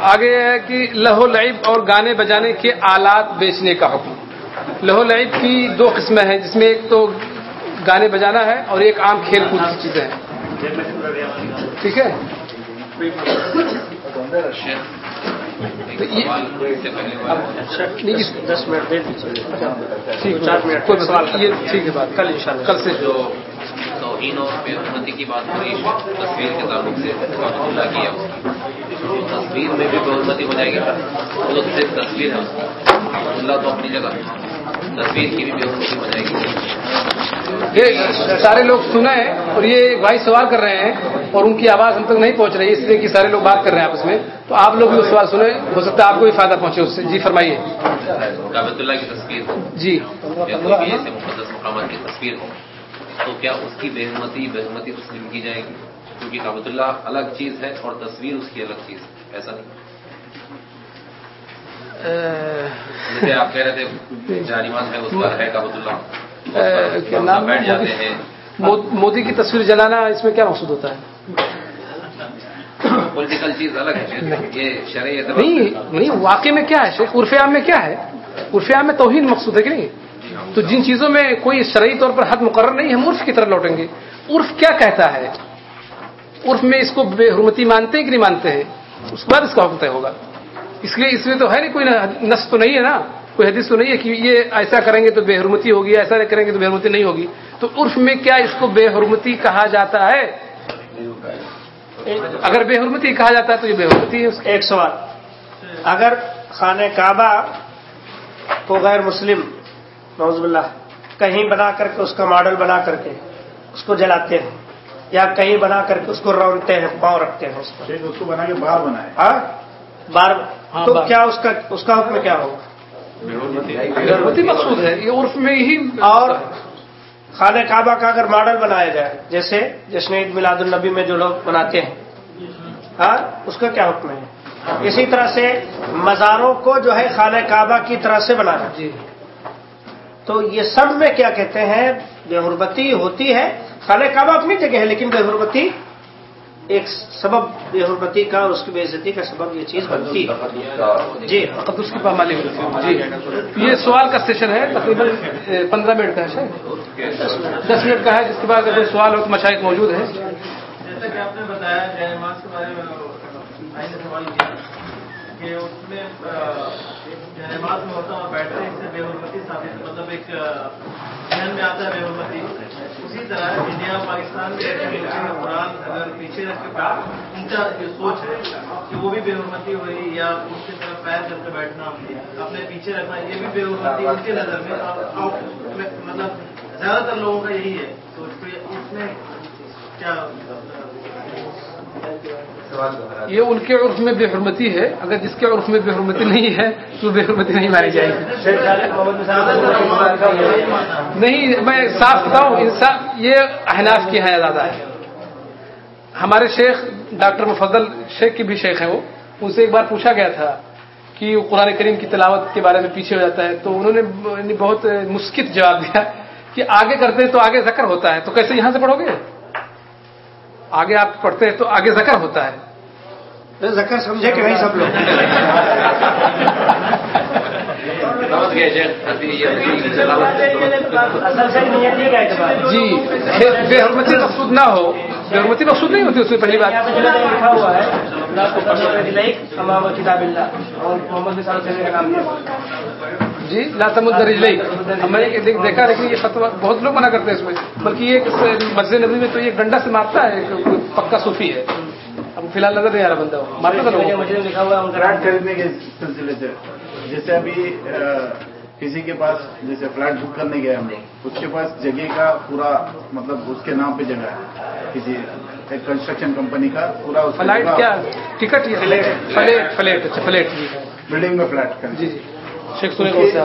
آگے ہے کہ لہو لائب اور گانے بجانے کے آلات بیچنے کا حکم۔ لہو لائب کی دو قسمیں ہیں، جس میں ایک تو گانے بجانا ہے اور ایک عام کھیل کود کی چیزیں ہیں۔ ٹھیک ہے؟ دس منٹ دے دیجیے ٹھیک ہے کل ان شاء اللہ کل سے جو توہین اور بے حرمتی کی بات ہوئی تصویر کے تعلق سے اللہ کیا تصویر میں بھی بے حرمتی ہو جائے گی۔ وہ صرف تصویر ہے۔ اللہ تو اپنی جگہ تصویر کی بھی بے حرمتی ہو جائے گی۔ یہ سارے لوگ سنا ہے اور یہ بھائی سوال کر رہے ہیں اور ان کی آواز ہم تک نہیں پہنچ رہی اس لیے کہ سارے لوگ بات کر رہے ہیں آپس میں۔ تو آپ لوگ بھی وہ سوال سنیں ہو سکتا ہے آپ کو بھی فائدہ پہنچے اس سے۔ جی فرمائیے۔ کی تصویر۔ جی۔ کی تصویر ہو تو کیا اس کی بہمتی بےحمتی تسلیم کی جائے گی؟ کیونکہ کابت اللہ الگ چیز ہے اور تصویر اس کی الگ چیز ہے۔ ایسا نہیں۔ آپ کہہ رہے تھے جانواز ہے اس کا ہے کابت اللہ۔ نام مودی کی تصویر جلانا اس میں کیا مقصود ہوتا ہے؟ پولیٹیکل چیز الگ ہے۔ نہیں۔ واقعی میں کیا ہے؟ شیخ عرف عام میں کیا ہے؟ عرف عام میں توہین مقصود ہے کہ نہیں؟ تو جن چیزوں میں کوئی شرعی طور پر حد مقرر نہیں ہم عرف کی طرف لوٹیں گے۔ عرف کیا کہتا ہے؟ عرف میں اس کو بے حرمتی مانتے ہیں کہ نہیں مانتے ہیں؟ اس کے بعد اس کا حکم طے ہوگا۔ اس لیے اس میں تو ہے نہیں کوئی نس تو نہیں ہے نا۔ کوئی حدیث تو نہیں ہے کہ یہ ایسا کریں گے تو بے حرمتی ہوگی ایسا کریں گے تو بے حرمتی نہیں ہوگی۔ تو عرف میں کیا اس کو بے حرمتی کہا جاتا ہے؟ اگر بے حرمتی کہا جاتا ہے تو یہ بے حرمتی ہے ایک سوال۔ اگر خانہ کعبہ کو غیر مسلم نوز اللہ کہیں بنا کر کے اس کا ماڈل بنا کر کے اس کو جلاتے ہیں یا کہیں بنا کر کے اس کو رونتے ہیں پاؤں رکھتے ہیں اس کو بنا کے باہر بنائے۔ ہاں؟ بار ہاں، تو کیا اس کا اس کا حکم کیا ہوگا؟ ضرورتی مقصود ہے یہ عرف میں ہی اور خانہ کعبہ کا اگر ماڈل بنایا جائے جیسے جشن عید میلاد النبی میں جو لوگ مناتے ہیں ہاں اس کا کیا حکم ہے؟ اسی طرح سے مزاروں کو جو ہے خانہ کعبہ کی طرح سے بنانا۔ جی۔ تو یہ سب میں کیا کہتے ہیں بے حربتی ہوتی ہے۔ خانہ کعبہ اپنی جگہ ہے لیکن بے حربتی ایک سبب بے حرمتی کا اور اس کی بے عزتی کا سبب یہ چیز بنتی۔ ہے جی اس کی پامالی جی۔ یہ سوال کا سیشن ہے تقریباً پندرہ منٹ کا ہے دس منٹ۔ کا ہے جس کے بعد اگر سوال ہو تو مشاہد موجود ہے جیسا کہ آپ نے بتایا جے نماز کے بارے میں سوال کیا کہ اس میں ایک نماز میں ہوتا ہوں بیٹھتے اس سے بے حرمتی ثابت مطلب ایک ذہن میں آتا ہے بے حرمتی۔ اسی طرح انڈیا، پاکستان کے اچھا قرآن اگر پیچھے رکھ کے ان کا یہ سوچ ہے کہ وہ بھی بے حرمتی ہو یا اس کی طرف پیر کر کے بیٹھنا اپنے پیچھے رکھنا، یہ بھی بے حرمتی، ان کے نظر میں مطلب زیادہ تر لوگوں کا یہی ہے۔ سوچ پہ اس میں کیا؟ یہ ان کے عرف میں بے حرمتی ہے۔ اگر جس کے عرف میں بے حرمتی نہیں ہے تو بے حرمتی نہیں مانی جائے گی۔ نہیں میں صاف بتاؤں انسان یہ احناف کی ہے زیادہ ہے۔ ہمارے شیخ ڈاکٹر مفضل شیخ کی بھی شیخ ہیں وہ۔ ان سے ایک بار پوچھا گیا تھا کہ قرآن کریم کی تلاوت کے بارے میں پیچھے ہو جاتا ہے تو انہوں نے یعنی بہت مسکت جواب دیا کہ آگے کرتے ہیں تو آگے ذکر ہوتا ہے۔ تو کیسے یہاں سے پڑھو گے؟ آگے آپ پڑھتے ہیں تو آگے ذکر ہوتا ہے۔ زکر سمجھے کہ نہیں سب لوگ جی بے حرمتی مقصود نہ ہو بے حرمتی مقصود نہیں ہوتی اس میں پہلی بات لکھا ہوا ہے کتاب اللہ اور محمد کا جی لاسم الدرج میں نے دیکھا لیکن یہ فتوا بہت لوگ منع کرتے ہیں اس میں بلکہ یہ مسجد نبی میں تو یہ ڈنڈا سے مارتا ہے پکا صوفی ہے اب فی الحال نظر نہیں آ رہا بندہ۔ فلیٹ خریدنے کے سلسلے سے۔ جیسے ابھی کسی کے پاس جیسے فلیٹ بک کرنے گئے ہم لوگ اس کے پاس جگہ کا پورا مطلب اس کے نام پہ جگہ ہے۔ کسی ایک کنسٹرکشن کمپنی کا پورا فلائٹ کیا؟ Ticket flat. فلیٹ اچھا فلیٹ بلڈنگ میں فلیٹ کا جی جی۔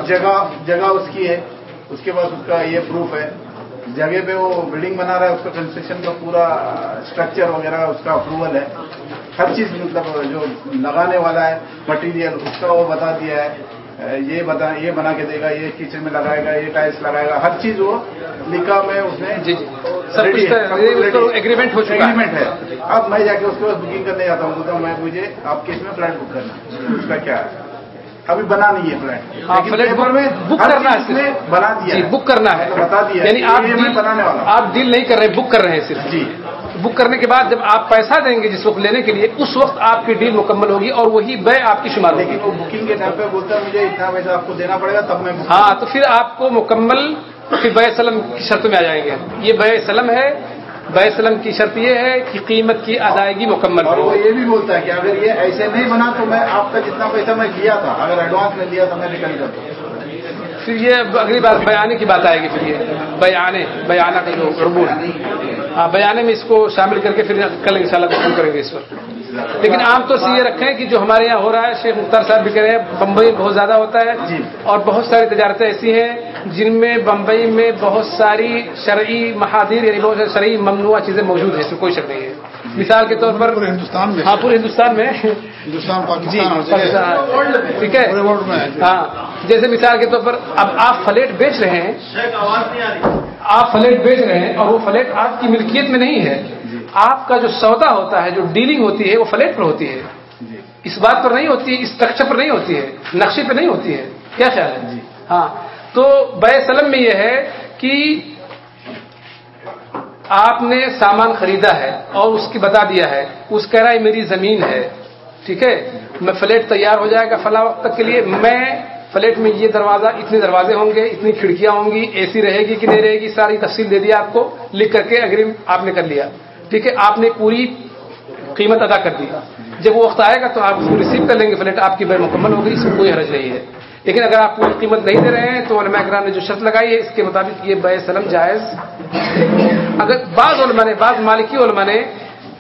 جگہ جگہ اس کی ہے۔ اس کے پاس اس کا یہ پروف ہے۔ جگہ پہ وہ بلڈنگ بنا رہا ہے اس کا کنسٹرکشن کا پورا اسٹرکچر وغیرہ اس کا اپروول ہے۔ ہر چیز مطلب جو لگانے والا ہے مٹیریل اس کا وہ بتا دیا ہے۔ یہ بتا یہ بنا کے دے گا یہ کچن میں لگائے گا یہ ٹائلس لگائے گا۔ ہر چیز وہ لکھا میں اس نے اگریمنٹ ہو چکا ہے۔ اب میں جا کے اس کے بعد بکنگ کرنے جاتا ہوں میں مجھے آپ کے اس میں فلائٹ بک کرنا اس کا کیا ہے؟ ابھی بنا نہیں ہے فلیٹ ہاں، فلیٹ میں بک جی، کرنا ہے بنا دیا بک کرنا ہے۔ بتا دیا یعنی آپ بنانے والا آپ ڈیل نہیں کر رہے بک کر رہے ہیں صرف۔ جی۔ بک کرنے کے بعد جب آپ پیسہ دیں گے جس وقت لینے کے لیے اس وقت آپ کی ڈیل مکمل ہوگی اور وہی بے آپ کی شمار ہوگی۔ وہ بکنگ کے ٹائم پہ بولتا ہے مجھے اتنا پیسہ آپ کو دینا پڑے گا تب میں ہاں تو پھر آپ کو مکمل پھر بے سلم کی شرط میں آ جائیں گے۔ یہ بے سلم ہے بیع سلم کی شرط یہ ہے کہ قیمت کی ادائیگی مکمل ہو۔ یہ بھی بولتا ہے کہ اگر یہ ایسے نہیں بنا تو میں آپ کا جتنا پیسہ میں کیا تھا؟ اگر ایڈوانس میں لیا تو میں نکل جاتا پھر یہ اگلی بات بیانے کی بات آئے گی پھر یہ۔ بیانے بیانہ کا جو ہے ہاں بیانے میں اس کو شامل کر کے پھر کل انشاءاللہ شاء کریں گے اس پر۔ لیکن عام طور سے یہ رکھیں کہ جو ہمارے یہاں ہو رہا ہے شیخ مختار صاحب بھی کہہ رہے ہیں بمبئی بہت زیادہ ہوتا ہے اور بہت ساری تجارتیں ایسی ہیں جن میں بمبئی میں بہت ساری شرعی محادیر یعنی بہت ساری شرعی ممنوع چیزیں موجود ہیں اس میں کوئی شک نہیں ہے۔ مثال کے طور پر ہندوستان میں۔ ہاں پورے ہندوستان میں۔ جی، ٹھیک ہے؟ ہاں جیسے مثال کے طور پر اب آپ فلیٹ بیچ رہے ہیں۔ آپ فلیٹ بیچ رہے ہیں اور وہ فلیٹ آپ کی ملکیت میں نہیں ہے۔ آپ کا جو سودا ہوتا ہے جو ڈیلنگ ہوتی ہے وہ فلیٹ پر ہوتی ہے۔ جی۔ اس بات پر نہیں ہوتی ہے اسٹرکچر پر نہیں ہوتی ہے۔ نقشے پہ نہیں ہوتی ہے۔ کیا خیال ہے؟ جی۔ ہاں۔ تو بے سلم میں یہ ہے کہ آپ نے سامان خریدا ہے اور اس کی بتا دیا ہے اس کہہ رہا ہے میری زمین ہے۔ ٹھیک ہے؟ میں فلیٹ تیار ہو جائے گا فلاں وقت تک کے لیے۔ میں فلیٹ میں یہ دروازہ اتنے دروازے ہوں گے اتنی کھڑکیاں ہوں گی اے سی رہے گی کہ نہیں رہے گی ساری تفصیل دے دیا آپ کو لکھ کر کے اگریم آپ نے کر لیا۔ ٹھیک ہے آپ نے پوری قیمت ادا کر دی۔ جب وہ وقت آئے گا تو آپ اس کو ریسیو کر لیں گے فلیٹ آپ کی بے مکمل ہوگی اس میں کوئی حرج نہیں ہے۔ لیکن اگر آپ پوری قیمت نہیں دے رہے ہیں تو علماء کرام نے جو شرط لگائی ہے، اس کے مطابق یہ بے سلم جائز۔ اگر بعض علماء نے، بعض مالکی علماء نے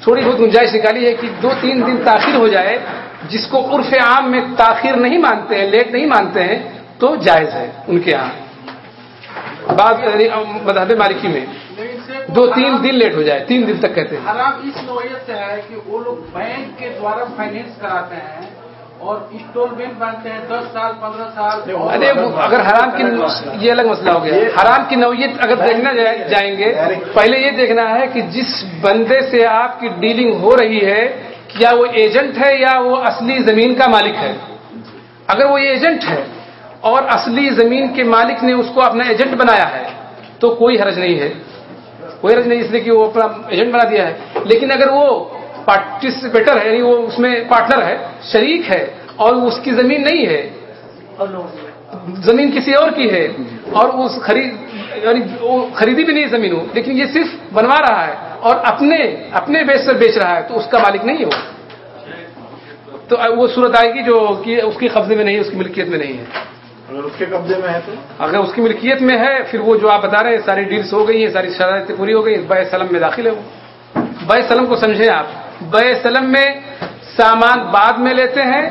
تھوڑی بہت گنجائش نکالی ہے کہ دو تین دن تاخیر ہو جائے، جس کو عرف عام میں تاخیر نہیں مانتے ہیں، لیٹ نہیں مانتے ہیں، تو جائز ہے ان کے یہاں بعض یعنی مذہب مالکی میں۔ دو تین دن لیٹ ہو جائے تین دن تک کہتے ہیں۔ حرام اس نوعیت سے ہے کہ وہ لوگ بینک کے دوارا فائنینس کراتے ہیں اور انسٹالمنٹ باندھتے ہیں دس سال پندرہ سال۔ ارے اگر حرام کی یہ الگ مسئلہ ہو گیا۔ حرام کی نوعیت اگر دیکھنا جائیں گے پہلے یہ دیکھنا ہے کہ جس بندے سے آپ کی ڈیلنگ ہو رہی ہے کیا وہ ایجنٹ ہے یا وہ اصلی زمین کا مالک ہے؟ اگر وہ ایجنٹ ہے اور اصلی زمین کے مالک نے اس کو اپنا ایجنٹ بنایا ہے تو کوئی حرج نہیں ہے۔ کوئی رج نہیں اس لیے کہ وہ اپنا ایجنٹ بنا دیا ہے۔ لیکن اگر وہ پارٹیسپیٹر ہے یعنی وہ اس میں پارٹنر ہے شریک ہے اور اس کی زمین نہیں ہے زمین کسی اور کی ہے اور اس خرید یعنی خریدی بھی نہیں زمین ہو لیکن یہ صرف بنوا رہا ہے اور اپنے اپنے بیچ سے بیچ رہا ہے تو اس کا مالک نہیں ہو تو وہ صورت آئے گی جو کہ اس کی قبضے میں نہیں اس کی ملکیت میں نہیں ہے۔ اگر اس کے قبضے میں ہے تو؟ اگر اس کی ملکیت میں ہے، پھر وہ جو آپ بتا رہے ہیں، ساری ڈیلز ہو گئی ہیں، ساری شرائطیں پوری ہو گئی بے سلم میں داخل ہے وہ۔ بے سلم کو سمجھیں آپ۔ بے سلم میں سامان بعد میں لیتے ہیں،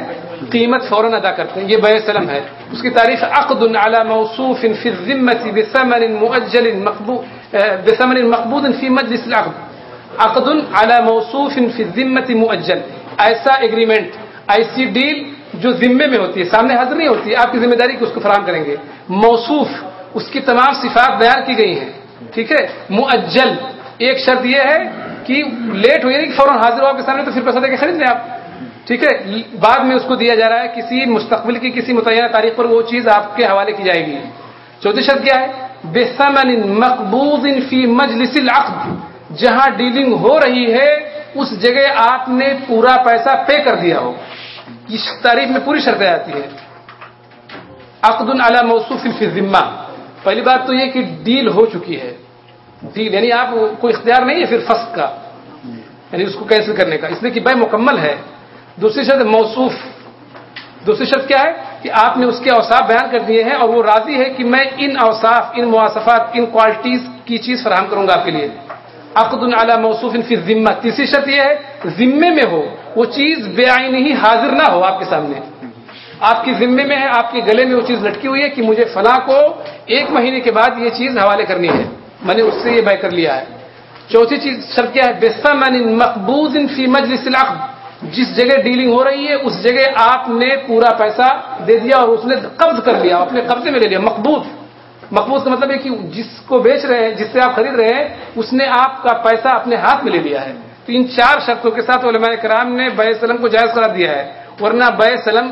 قیمت فوراً ادا کرتے ہیں۔ یہ بے سلم ہے۔ اس کی تاریخ عقد علی موصوف فی الذمه بثمن مؤجل مقبوض بثمن مقبوض فی مجلس العقد۔ عقد علی موصوف فی ذمتی مؤجل۔ ایسا ایگریمنٹ ایسی ڈیل جو ذمے میں ہوتی ہے، سامنے حاضر نہیں ہوتی ہے آپ کی ذمہ داری کو اس کو فراہم کریں گے۔ موصوف، اس کی تمام صفات بیان کی گئی ہیں۔ ٹھیک ہے؟ معجل ایک شرط یہ ہے کہ لیٹ ہوئی نہیں کہ فوراً حاضر ہو آپ کے سامنے تو پھر پیسہ دے کے خرید لیں آپ؟ ٹھیک ہے؟ بعد میں اس کو دیا جا رہا ہے، کسی مستقبل کی، کسی متعینہ تاریخ پر وہ چیز آپ کے حوالے کی جائے گی۔ چوتھی شرط کیا ہے؟ بےسمن مقبوض فی مجلس العقد، جہاں ڈیلنگ ہو رہی ہے، اس جگہ آپ نے پورا پیسہ پے کر دیا ہو۔ اس تعریف میں پوری شرطیں آتی ہیں۔ عقد علی موصوف فی ذمہ پہلی بات تو یہ کہ ڈیل ہو چکی ہے۔ ڈیل یعنی آپ کو اختیار نہیں ہے پھر فسق کا۔ یعنی اس کو کینسل کرنے کا۔ اس لیے کہ بے مکمل ہے۔ دوسری شرط موصوف۔ دوسری شرط کیا ہے؟ کہ آپ نے اس کے اوصاف بیان کر دیے ہیں اور وہ راضی ہے کہ میں ان اوصاف، ان مواصفات، ان کوالٹیز کی چیز فراہم کروں گا آپ کے لیے۔ عقد علی موصوف فی ذمہ تیسری شرط یہ ہے، ذمے میں ہو۔ وہ چیز بے آئین ہی حاضر نہ ہو آپ کے سامنے۔ آپ کی ذمے میں ہے، آپ کے گلے میں وہ چیز لٹکی ہوئی ہے کہ مجھے فلاں کو ایک مہینے کے بعد یہ چیز حوالے کرنی ہے۔ میں نے اس سے یہ بے کر لیا ہے۔ چوتھی چیز شرط کیا ہے؟ بستان مقبوض فی مجلس العقد جس جگہ ڈیلنگ ہو رہی ہے، اس جگہ آپ نے پورا پیسہ دے دیا اور اس نے قبض کر لیا اپنے قبضے میں لے لیا، مقبوض۔ مقبوض کا مطلب ہے کہ جس کو بیچ رہے ہیں، جس سے آپ خرید رہے ہیں، اس نے آپ کا پیسہ اپنے ہاتھ میں لے لیا ہے۔ تو ان چار شرطوں کے ساتھ علماء کرام نے بے سلم کو جائز قرار دیا ہے۔ ورنہ بے سلم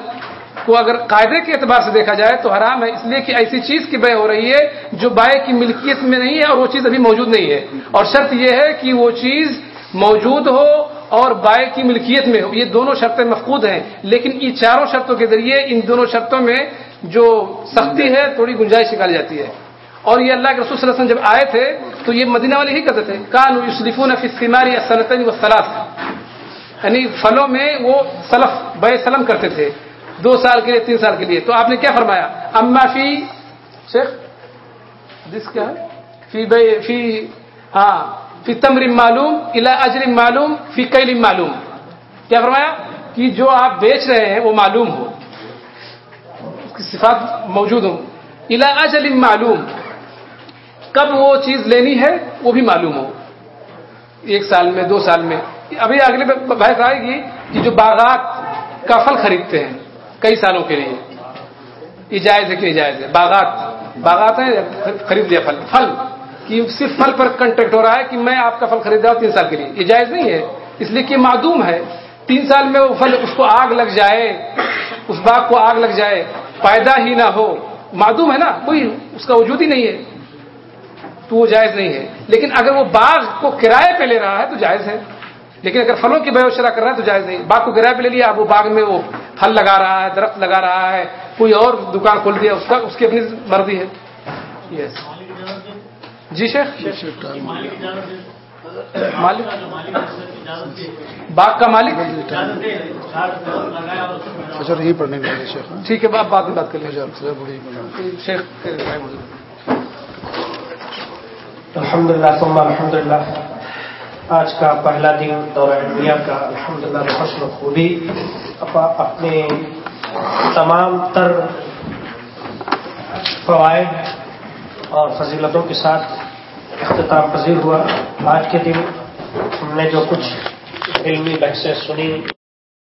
کو اگر قاعدے کے اعتبار سے دیکھا جائے تو حرام ہے۔ اس لیے کہ ایسی چیز کی بے ہو رہی ہے جو بائے کی ملکیت میں نہیں ہے اور وہ چیز ابھی موجود نہیں ہے۔ اور شرط یہ ہے کہ وہ چیز موجود ہو اور بائے کی ملکیت میں ہو۔ یہ دونوں شرطیں مفقود ہیں۔ لیکن ان چاروں شرطوں کے ذریعے ان دونوں شرطوں میں جو سختی ہے، تھوڑی گنجائش نکالی جاتی ہے۔ اور یہ اللہ کے رسول صلی اللہ علیہ وسلم جب آئے تھے، تو یہ مدینہ والے ہی کرتے تھے کان یوسلیفون فی الثمار و سلاس یعنی پھلوں میں وہ سلف بے سلم کرتے تھے، دو سال کے لیے، تین سال کے لیے۔ تو آپ نے کیا فرمایا؟ اما فی، شیخ، حدیث کیا فی بے، فی ہاں فی تمر معلوم الا اجر معلوم، فی کیل معلوم۔ کیا فرمایا؟ کہ جو آپ بیچ رہے ہیں، وہ معلوم ہو، اس کی صفات موجود ہوں۔ الا اجل معلوم۔ کب وہ چیز لینی ہے وہ بھی معلوم ہو۔ ایک سال میں، دو سال میں۔ ابھی اگلے بحث آئے گی کہ جو باغات کا پھل خریدتے ہیں، کئی سالوں کے لیے۔ یہ جائز ہے کہ نہیں جائز ہے؟ باغات باغات ہیں خرید لیا پھل؟ پھل۔ کہ صرف پھل پر کنٹیکٹ ہو رہا ہے کہ میں آپ کا پھل خرید رہا ہوں تین سال کے لیے۔ یہ جائز نہیں ہے۔ اس لیے کہ معدوم ہے۔ تین سال میں وہ پھل اس کو آگ لگ جائے، اس باغ کو آگ لگ جائے پیدا ہی نہ ہو۔ معدوم ہے نا کوئی اس کا وجود ہی نہیں ہے۔ تو وہ جائز نہیں ہے۔ لیکن اگر وہ باغ کو کرائے پہ لے رہا ہے تو جائز ہے۔ لیکن اگر پھلوں کی بے شرح کر رہا ہے تو جائز نہیں۔ باغ کو کرایہ پہ لے لیا اب وہ باغ میں وہ پھل لگا رہا ہے درخت لگا رہا ہے کوئی اور دکان کھول دیا اس کا اس کی اپنی مرضی ہے۔ یس جی شیخ؟ مالک؟ باغ کا مالک؟ اچھا یہی پڑھنے لگے شیخ۔ ٹھیک ہے آپ بعد میں بات کر لیں شیخ الحمد للہ الحمد للہ آج کا پہلا دن دورہ انڈیا کا الحمد للہ حسن خوبی۔ اپنے تمام تر فوائد اور فضیلتوں کے ساتھ اختتام پذیر ہوا۔ آج کے دن ہم نے جو کچھ علمی بحثیں سنی۔